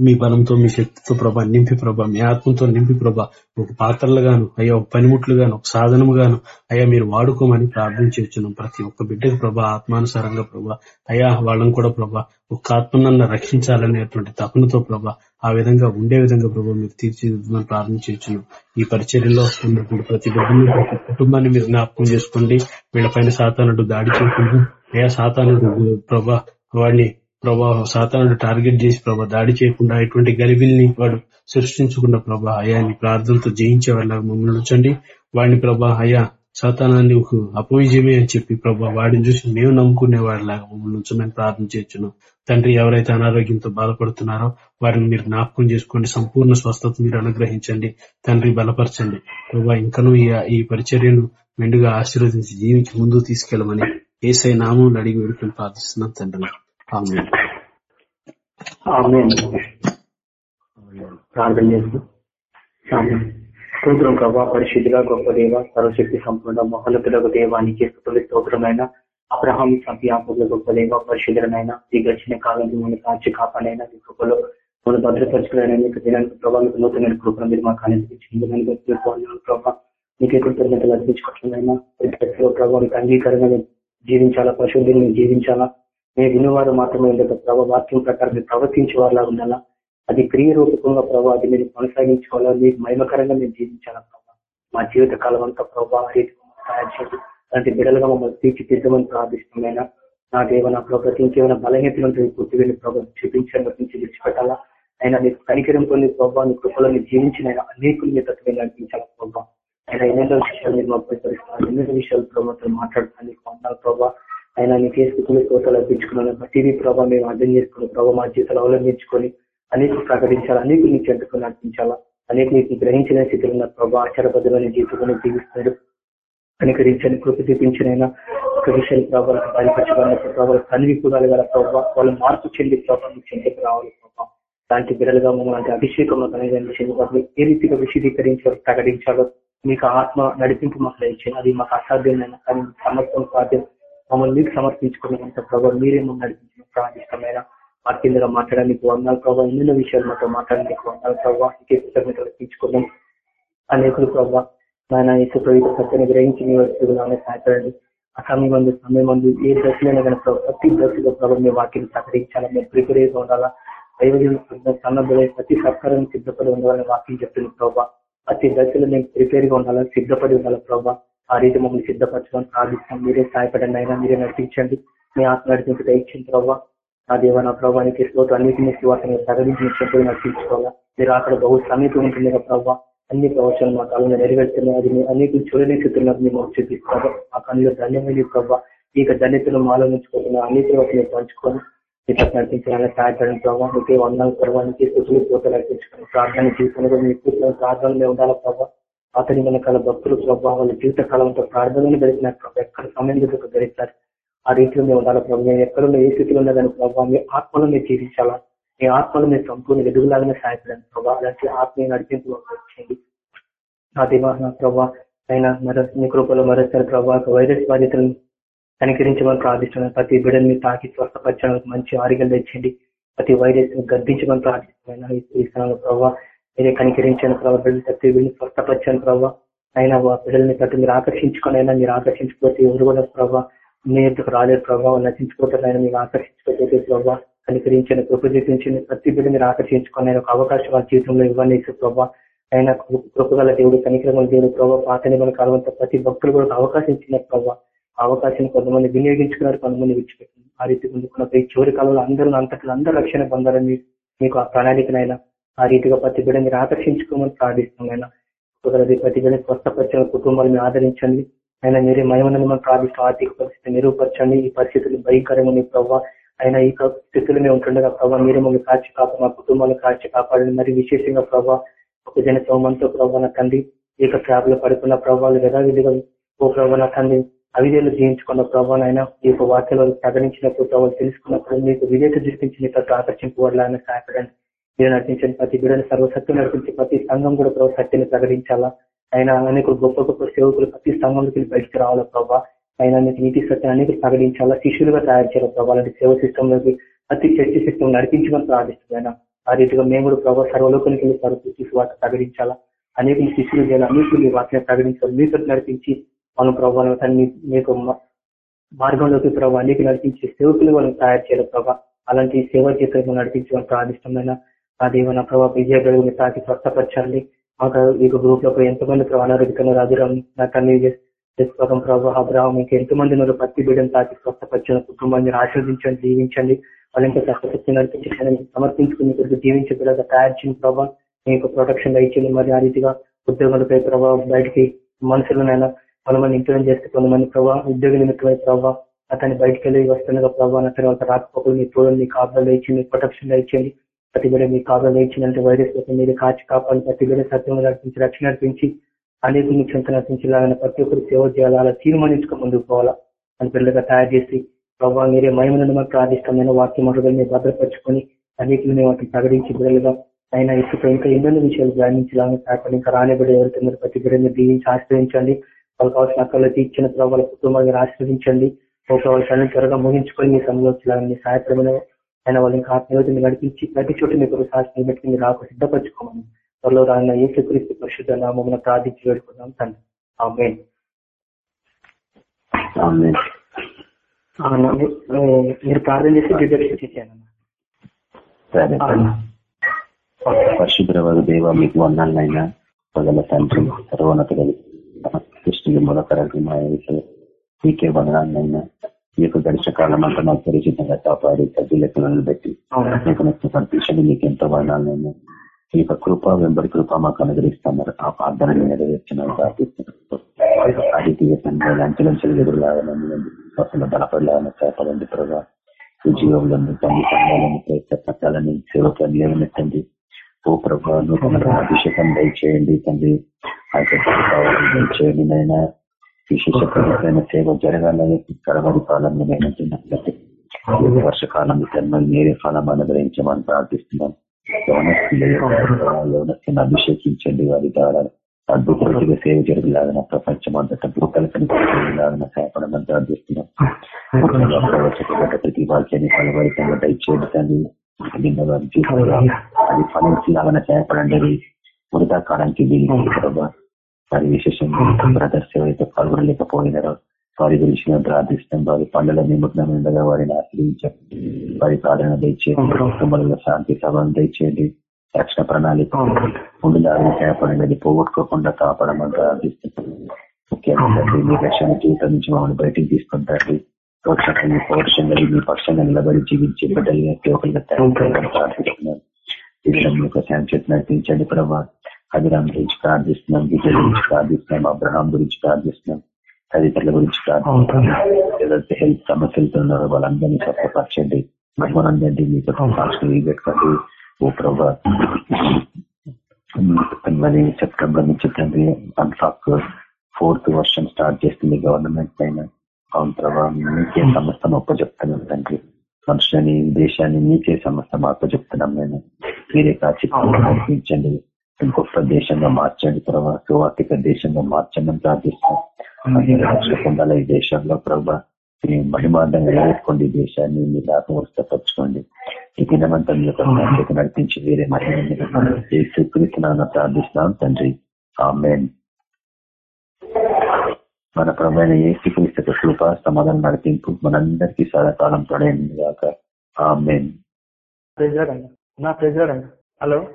మీ బలంతో మీ శక్తితో ప్రభా నింపి ప్రభా మీ ఆత్మతో నింపి ప్రభా ఒక పాత్రలుగాను అయ్యా ఒక పనిముట్లుగాను ఒక సాధనముగాను అయ్యా మీరు వాడుకోమని ప్రార్థన ప్రతి ఒక్క బిడ్డకు ప్రభా ఆత్మానుసారంగా ప్రభా అయ్యా వాళ్ళని కూడా ప్రభా ఒక ఆత్మనన్న రక్షించాలనేటువంటి తపనతో ప్రభా ఆ విధంగా ఉండే విధంగా ప్రభా మీరు తీర్చిదిద్దామని ప్రార్థన ఈ పరిచర్యలో ఉన్నటువంటి ప్రతి బిడ్డని ప్రతి కుటుంబాన్ని మీరు జ్ఞాపకం చేసుకోండి. వీళ్ళపైన సాతానుడు దాడి చేయకుండా అయ్యా సాతానుడు ప్రభా వాడిని ప్రభా సాతానుడు టార్గెట్ చేసి ప్రభా దాడి చేయకుండా ఎటువంటి గలిబిల్ని వాడు సృష్టించకుండా ప్రభా అయ్యా నీ ప్రార్థనతో జయించే వాళ్ళ మమ్మల్ని ఉంచండి. వాడిని ప్రభా అయా సాతానాన్ని ఒక అపవిజయమే అని చెప్పి ప్రభా వాడిని చూసి మేము నమ్ముకునే వాడిలాగా మమ్మల్ని ఉంచమని ప్రార్థన చేయొచ్చును తండ్రి ఎవరైతే అనారోగ్యంతో బాధపడుతున్నారో వారిని మీరు జ్ఞాపకం చేసుకోండి. సంపూర్ణ స్వస్థత మీరు అనుగ్రహించండి. తండ్రి బలపరచండి. ప్రభా ఇంకనూ ఈ ఈ పరిచర్యను మెండుగా ఆశీర్వదించి జీవించి ముందుకు తీసుకెళ్ళమని ఏసై నామం అడిగి వేడుకొని ప్రార్థిస్తున్నాం తండ్రి. ప్రార్థన చేస్తూ. స్తోత్రం ప్రభా పరిశుద్ధిగా గొప్ప దేవ సర్వశక్తి సంపూర్ణ మహోన్నతులకు దేవానికి స్థుతులు స్తోత్రమైన అబ్రహాం సంఖ్యాపుల గొప్ప దేవ పరిశుద్ధులనైనా ఈ గడిచిన కాలం మన కాచి కాపాడైనా ఈ కృపలో మన భద్రపరచుకులైన మీకు దినానికి ప్రభావ మీకు నూతన కృపను మీరు మాకు అనుగ్రహించింది ప్రభావ మీకే కృతజ్ఞతలు అర్పించుకోవట్లైనా ప్రభావ మీకు అంగీకరంగా జీవించాలా పరిశుద్ధిని జీవించాలా? మేము వినువారు మాత్రమే ఉండదు ప్రభావ వాక్యం ప్రకారం మీరు ప్రవర్తించే వారిలా ఉండాలా? అది క్రియ రూపకంగా ప్రభావ అది మీరు కొనసాగించుకోవాలా? మీకు మహిమకరంగా మేము జీవించాలా ప్రభావ మా జీవిత కాలం అంతా ప్రభావ ఆ తయారు చేసి అలాంటి బిడలుగా మమ్మల్ని తీర్చిదిద్దమని ప్రార్థిస్తున్నాయినా నా దేవ నా ప్రభావ ఇంకేమైనా బలహీనతలు పూర్తి వెళ్ళి ప్రభావ చూపించడం నుంచి విడిచిపెట్టాలా? అయినా మీకు కనికరం కొన్ని ప్రభావ నీ కృపలో మీరు జీవించిన అనేకులు మీ తత్వం నడిపించాలా ప్రభావ ఆయన ఎన్నెన్నో విషయాలు మీరు మాకు పరిపరిస్తున్నారు ఎన్నెన్నో విషయాలు ప్రభుత్వం మాట్లాడుతున్నాను నీకు వందాలు ప్రభావ ఆయన నీ కేసుకుని కోతలు అర్పించుకున్నాను. ప్రతిదీ ప్రభావ మేము అర్థం చేసుకుని ప్రభావ మా జీవితాలు అవలంబించుకొని అనేక ప్రకటించాలా అనేక నీ చెంతకు నడిపించాలా అనేక నీకు గ్రహించిన స్థితిలో ఉన్న ప్రభావ ఆచారబద్ధమైన జీవితంలో జీవిస్తాడు అనుకరించని కృప చూపించినైనా ఒక విషయాలు ప్రభావం బయలుపరచబడినప్పుడు ప్రభావం తల్లి కూడా గల ప్రభావ వాళ్ళు మార్పు చెంది ప్రభావం నీ రావాలి ప్రభావం లాంటి బిడలుగా మమ్మల్ని అభిషేకంలో కనిపించింది ఏ రీతిగా విశదీకరించాలో ప్రకటించాలో మీకు ఆత్మ నడిపింపు మాకు ఇచ్చింది అది మాకు అసాధ్యమైన కానీ సమర్థం సాధ్యం. మమ్మల్ని మీకు సమర్పించుకున్నంత ప్రభావ మీరే మమ్మల్ని నడిపించిన ప్రాణిష్టమైన మా కింద మాట్లాడడానికి వందాలు ప్రభావ ఎన్నెన్నో విషయాలు మాతో మాట్లాడడానికి వందాలు ప్రభావ ఇంకే కృతజ్ఞతలు తీర్చుకున్నాం అనేకులు ప్రభావ నాయన ఇసు ప్రవీత సత్యాన్ని గ్రహించి మీ వస్తువులు సహాయపడండి. ఆ సమయం మందు సమయం మందు ఏ దశలైనా కానీ ప్రతి దశలో ప్రభావ మీ వాక్యం ప్రకటించాలా మేము ప్రిపేర్గా ఉండాలా దైవజన సన్నద్ధులై ప్రతి సత్కారం సిద్ధపడి ఉండాలని వాక్యం చెప్తుంది ప్రభావ ప్రతి దశలో మేము ప్రిపేర్గా ఉండాలా సిద్ధపడి ఉండాలి ప్రభావ ఆ రీతి మమ్మల్ని సిద్ధపరచడం ప్రార్థిస్తాం మీరే సహాయపడండి అయినా మీరే నడిపించండి. మీ ఆత్మ నడిపించి దయచిన ప్రభావ నా దేవ నా ప్రభావానికి స్తోత్రం అన్నింటినీ వాటిని ప్రకటించి నడిపించుకోవాలా? మీరు అక్కడ బహు సమీపం ఉంటుంది కదా ప్రభావ అన్ని ప్రవచనాలు మా కాలంలో నెరవేరుతున్నాయి. అది మీ అనేక చూడని స్థితిలో మేము చూపిస్తాము ఆ కళ్ళు ధన్యమైన ప్రభావ ఈ యొక్క ధన్యతను మాలో ఉంచుకుంటున్నా అన్నిటి వాటిని పంచుకొని ఇట్లా నడిపించాలని సహాయపడిన ప్రభావ మీకే వందల ప్రభావానికి స్థుతులు పోతలు నడిపించుకుని ప్రార్థన జీవితంలో మీ పూర్తి ప్రార్థనలో ఉండాలి ప్రభావ అతని వెనకాల భక్తులు ప్రభావ వాళ్ళ జీవిత కాలంతో ప్రార్థనలు గడిపిన ఎక్కడ సమయం దగ్గర గడిస్తారు ఆ రీతిలో మేము ఉండాలి ప్రభావ మేము ఎక్కడున్న ఏ స్థితిలో ఉన్నదని కానీ ప్రభావ మీ ఆత్మలో మీరు జీవించాలా? మీ ఆత్మలో మీరు సంపూర్ణ ఎదుగులాగానే సహాయపడండి ప్రభావ అలాంటి ఆత్మీయ నడిపింపు వచ్చేయండి. నా దివా నా ప్రభావ అయినా మరో మీ కృపలో మరోసారి ప్రభావ వైరస్ బాధితులను కనికరించమని ప్రార్థిస్తున్నాను. ప్రతి బిడ్డని మీరు తాకి స్వస్థపరచడానికి మంచి ఆరోగ్యం తెచ్చండి ప్రతి వైరస్ గద్దించమని ప్రార్థిస్తున్నాను. ఈ స్థానంలో ప్రభావ మీరే కనికరించాను ప్రభావ బిడ్డలు ప్రతి బిడ్డని స్వస్థపరిచాను ప్రభావ అయినా బిడ్డల్ని ప్రతి మీరు ఆకర్షించుకొని అయినా మీరు ఆకర్షించుకోవచ్చు ఎవరు కూడా ప్రభావ మీ ఎందుకు రాలేదు ప్రభావం నశించుకోవట్లయినా మీరు ఆకర్షించుకోతే ప్రభావ కనికరించిన కృప చూపించిన. ప్రతి బిడ్డ మీరు ఆకర్షించుకొని ఒక అవకాశం వాళ్ళ జీవితంలో ఇవ్వండి ప్రభావ ఆయన కృపగల దేవుడు కనికరమైన దేవుడు ప్రభావ పాత నిబంధన కాలంతో ప్రతి భక్తులు కూడా అవకాశం ఇచ్చిన ప్రభావ అవకాశాన్ని కొంతమంది వినియోగించుకున్నారు కొంతమంది విడిచిపెట్టింది ఆ రీతి ముందుకున్న ప్రతి చివరి కాలంలో అందరూ అంతట్లో అందరూ రక్షణ పొందాలని మీకు ఆ ప్రణాళికనైనా ఆ రీతిగా ప్రతి బిడ్డ మీరు ఆకర్షించుకోమని ప్రార్థిస్తున్నాం ప్రతి బిడ్డ స్వస్థపరిచిన కుటుంబాలను ఆదరించండి. ఆయన మీరే మయమని మనం ప్రార్థిస్తాం ఆర్థిక పరిస్థితి మెరుగుపరచండి. ఈ పరిస్థితులు భయంకరమైన ప్రభావ ఆయన ఈ స్థితిలో మేము ఉంటుండగా ప్రభావ మీరు మమ్మల్ని కాచి కాప మా కుటుంబాలను కాచి కాపాడండి. మరి విశేషంగా ప్రభావ ఒక జన సోమంతో ప్రభావ నా తండ్రి ఏక క్యాబ్లో పడుకున్న ప్రభావాలు యథావిధిగా ఓ ప్రభావ నా తండ్రి అవిధేలు జీవించుకున్న ప్రభావనైనా ఈ యొక్క వాక్యాలు ప్రకటించినప్పుడు ప్రభావం తెలుసుకున్నప్పుడు మీకు వివేక ఆకర్షింపు ఆకర్షింపవాలని ఆయన సహాయపడండి మీరు నడిపించిన ప్రతి బిడ్డని సర్వసత్యం నడిపించి ప్రతి సంఘం కూడా ప్రభావ సత్యాన్ని ప్రకటించాలా? అయినా అనేక గొప్ప గొప్ప సేవకులు ప్రతి సంఘంలోకి బయటకు రావాలా ప్రభావ అయినా నీకు నీతి సత్యం అనేక ప్రకటించాలా? శిష్యులుగా తయారు చేయాలి ప్రభావ అలాంటి సేవ సిస్టంలోకి ప్రతి చర్చ సిస్టమ్ నడిపించమని ప్రార్థిస్తున్నాయి ఆ రీతిగా మేము కూడా ప్రభావ సర్వలోకానికి సర్వృష్టి వాటి ప్రకటించాలా? అనేక శిష్యులు చేయాలి? అనేక వాటిని ప్రకటించాలి? మీతో నడిపించి మనం ప్రభావం మీకు మార్గంలోకి ప్రభావ అనేక నడిపించి సేవకులు వాళ్ళని తయారు చేయాలి ప్రభావ అలాంటి సేవ చేత నడిపించడం ప్రార్థిస్తున్నాయి ఆ దేవన ప్రభావ విజయ గడుగుని తాకి స్వస్థపరచండి. మాకు ఈ గ్రూప్లో ఎంతమంది అనారోగ్యంగా రాజురాం నా చేసుకోవడం ప్రభావ అబ్రాహం ఇంకా ఎంతమంది ఉన్నారు? ప్రతి బిడ్డను తాకి స్వస్థపరిచిన కుటుంబాన్ని ఆశీర్వదించండి జీవించండి. వాళ్ళ ఇంకా స్వస్థశక్తి నడిపించి సమర్పించుకుని కొరకు జీవించే బిడ్డగా తయారు చేయని ప్రభావ మీకు ప్రొటెక్షన్ ఇచ్చింది మరి ఆ రీతిగా ఉద్యోగులపై ప్రభావం బయటికి మనుషులనైనా కొంతమంది ఇంప్లిమెంట్ చేస్తే కొంతమంది ప్రభావ ఉద్యోగ నిమిత్తమై ప్రభావ అతన్ని బయటకెళ్ళి వెళ్ళి వస్తుండగా ప్రభావ నా తర్వాత రాకపోకలు మీ చూడండి మీ కాపులలో ఇచ్చింది ప్రొటెక్షన్ ఇచ్చింది ప్రతి బిడ్డ మీ కాదు ఇచ్చిందంటే వైరస్ మీరు కాచి కాపాడి ప్రతి బిడ్డ సత్యం నడిపించి రక్షణ నడిపించి అనేక మీ చెంత నడిపించేలాగా ప్రతి ఒక్కరు సేవ చేయాలి? అలా తీర్మానించుకో ముందుకు పోవాలా? అని పిల్లలుగా తయారు చేసి ప్రభావ మీరే మహిమను ప్రార్థిష్టమైన వాక్యం మొదలు మీరు భద్రపరుచుకొని అనేకలు వాటిని ప్రకటించి బిడ్డలుగా అయినా ఇప్పుడు ఇంకా ఎన్నెన్నో విషయాలు గ్రహించాలని సహాయపడి ఇంకా రానిబడి ఎవరితో ప్రతి బిడ్డని దీవించి ఆశ్రయించండి వాళ్ళకి కావాల్సిన అక్కలు తీర్చిన ప్రభావ కుటుంబాన్ని ఆశ్రయించండి ఒక వాళ్ళ త్వరగా ముగించుకొని మీ సంలోచన సహాయపడమైన ఆయన వాళ్ళని ఆత్మయోజన నడిపించి ప్రతి చోట మీకు సాక్షి పెట్టి మీరు రాకు సిద్ధపరచుకోమని త్వరలో రాన్న ఏ క్రీస్తు పరిశుద్ధ నామం ప్రార్థించి వేడుకున్నాం తండ్రి. మీరు ప్రార్థన చేసి డీటెయిల్స్ ఇచ్చాను పరిశుభ్రవాద దేవ మీకు వందాలైనా పగల తండ్రి సర్వోన్నత మా మీకే వందనాలైనా. ఈ యొక్క గడిచిన కాలం అంతా మాకు పరిచితంగా కాపాడి సభ్యులను బట్టి మీకు నచ్చిన సంతోషాన్ని మీకు ఎంతో వర్ణాలైనా ఈ యొక్క కృప వెంబడి కృప మాకు అనుగ్రహిస్తున్నారు ఆ ప్రార్థన నెరవేర్చిన అంచెలంచెలు ఎదురులాగానే అసలు బలపడలాగానే చేపలండి ప్రభావ ఉద్యోగులను తల్లి సంఘాలను ప్రయత్నాలని సేవకులను లేవనెత్తండి ఓ ప్రభావ అభిషేకం దయచేయండి తండ్రి. ఆ దయచేయండి నైనా విశేషమైన సేవ జరగాలని కడవరి కాలంలో నేను వర్షకాలం జన్మలు నేరే ఫలం అనుగ్రహించమని ప్రార్థిస్తున్నాం యవనస్తులను అభిషేకించండి వారి ద్వారా అద్భుతంగా సేవ జరుగులాగా ప్రపంచం అంతటా భూకలు కనిపించేలాగా సహాయపడమని ప్రార్థిస్తున్నాం ప్రతి వాక్యాన్ని ఫలవరితంగా దయచేయండి నిన్న వారి అది ఫలించేలాగా సహాయపడండి వృధా కాలానికి వారి విశేషంగా బ్రదర్స్ ఎవరైతే పాల్గొనలేకపోయినారో వారి గురించి మేము ప్రార్థిస్తాం వారి పనుల నిమగ్నం ఉండగా వారిని ఆశ్రయించండి వారి ప్రార్థన దయచేయండి. కుటుంబంలో శాంతి సభను దయచేయండి. రక్షణ ప్రణాళిక ముందులాగా చేపడండి పోగొట్టుకోకుండా కాపాడమని ప్రార్థిస్తున్నాం. ముఖ్యంగా మీ రక్షణ జీవితం నుంచి మమ్మల్ని బయటికి తీసుకుంటారు మీ పౌరుషంగా మీ పక్షంగా నిలబడి జీవించే బిడ్డలుగా కేవలంగా ప్రార్థిస్తున్నాం. యొక్క శాంతి నడిపించండి ప్రభావ అభిరామ్ గురించి ప్రార్థిస్తున్నాం విజయ్ గురించి ప్రార్థిస్తున్నాం అబ్రహాం గురించి ప్రార్థిస్తున్నాం తదితరుల గురించి ప్రార్థిస్తున్నాం. హెల్త్ సమస్యలతో ఉన్నారో వాళ్ళందరినీ స్వస్థపరచండి. మహిమనందండి మీకు సాక్షి పెట్టుకోండి ఓ ప్రభా మరి సెప్టెంబర్ నుంచి తండ్రి అన్ఫాక్ ఫోర్త్ వర్షం స్టార్ట్ చేస్తుంది గవర్నమెంట్ పైన. అవును ప్రభా మీకే సమస్తం అప్పచెప్తున్నాం తండ్రి. మనుషులని దేశాన్ని మీకే సమస్తం అప్పచెప్తున్నాం నేను మీరే కాచి నడిపించండి ఇంకొక దేశంగా మార్చండి ప్రభా. సువార్థిక దేశంగా మార్చండి అని ప్రార్థిస్తున్నాం రక్షణ పొందాలి ఈ దేశంలో ప్రభా మీ నిలబెట్టుకోండి. ఈ దేశాన్ని మీరు ఆత్మవస్థపరచుకోండి ఈ దినమంతా మీ యొక్క నడిపించి వేరే మహిళ స్వీకరిస్తున్నాను ప్రార్థిస్తున్నాం తండ్రి. ఆమెన్. మన ప్రమైన ఏ శ్రీకృష్ణ కృప సమాధానం నడిపింపు మనందరికీ సదాకాలం తొడైంది కాక ఆమెన్. ప్రెజర్ నా హలో?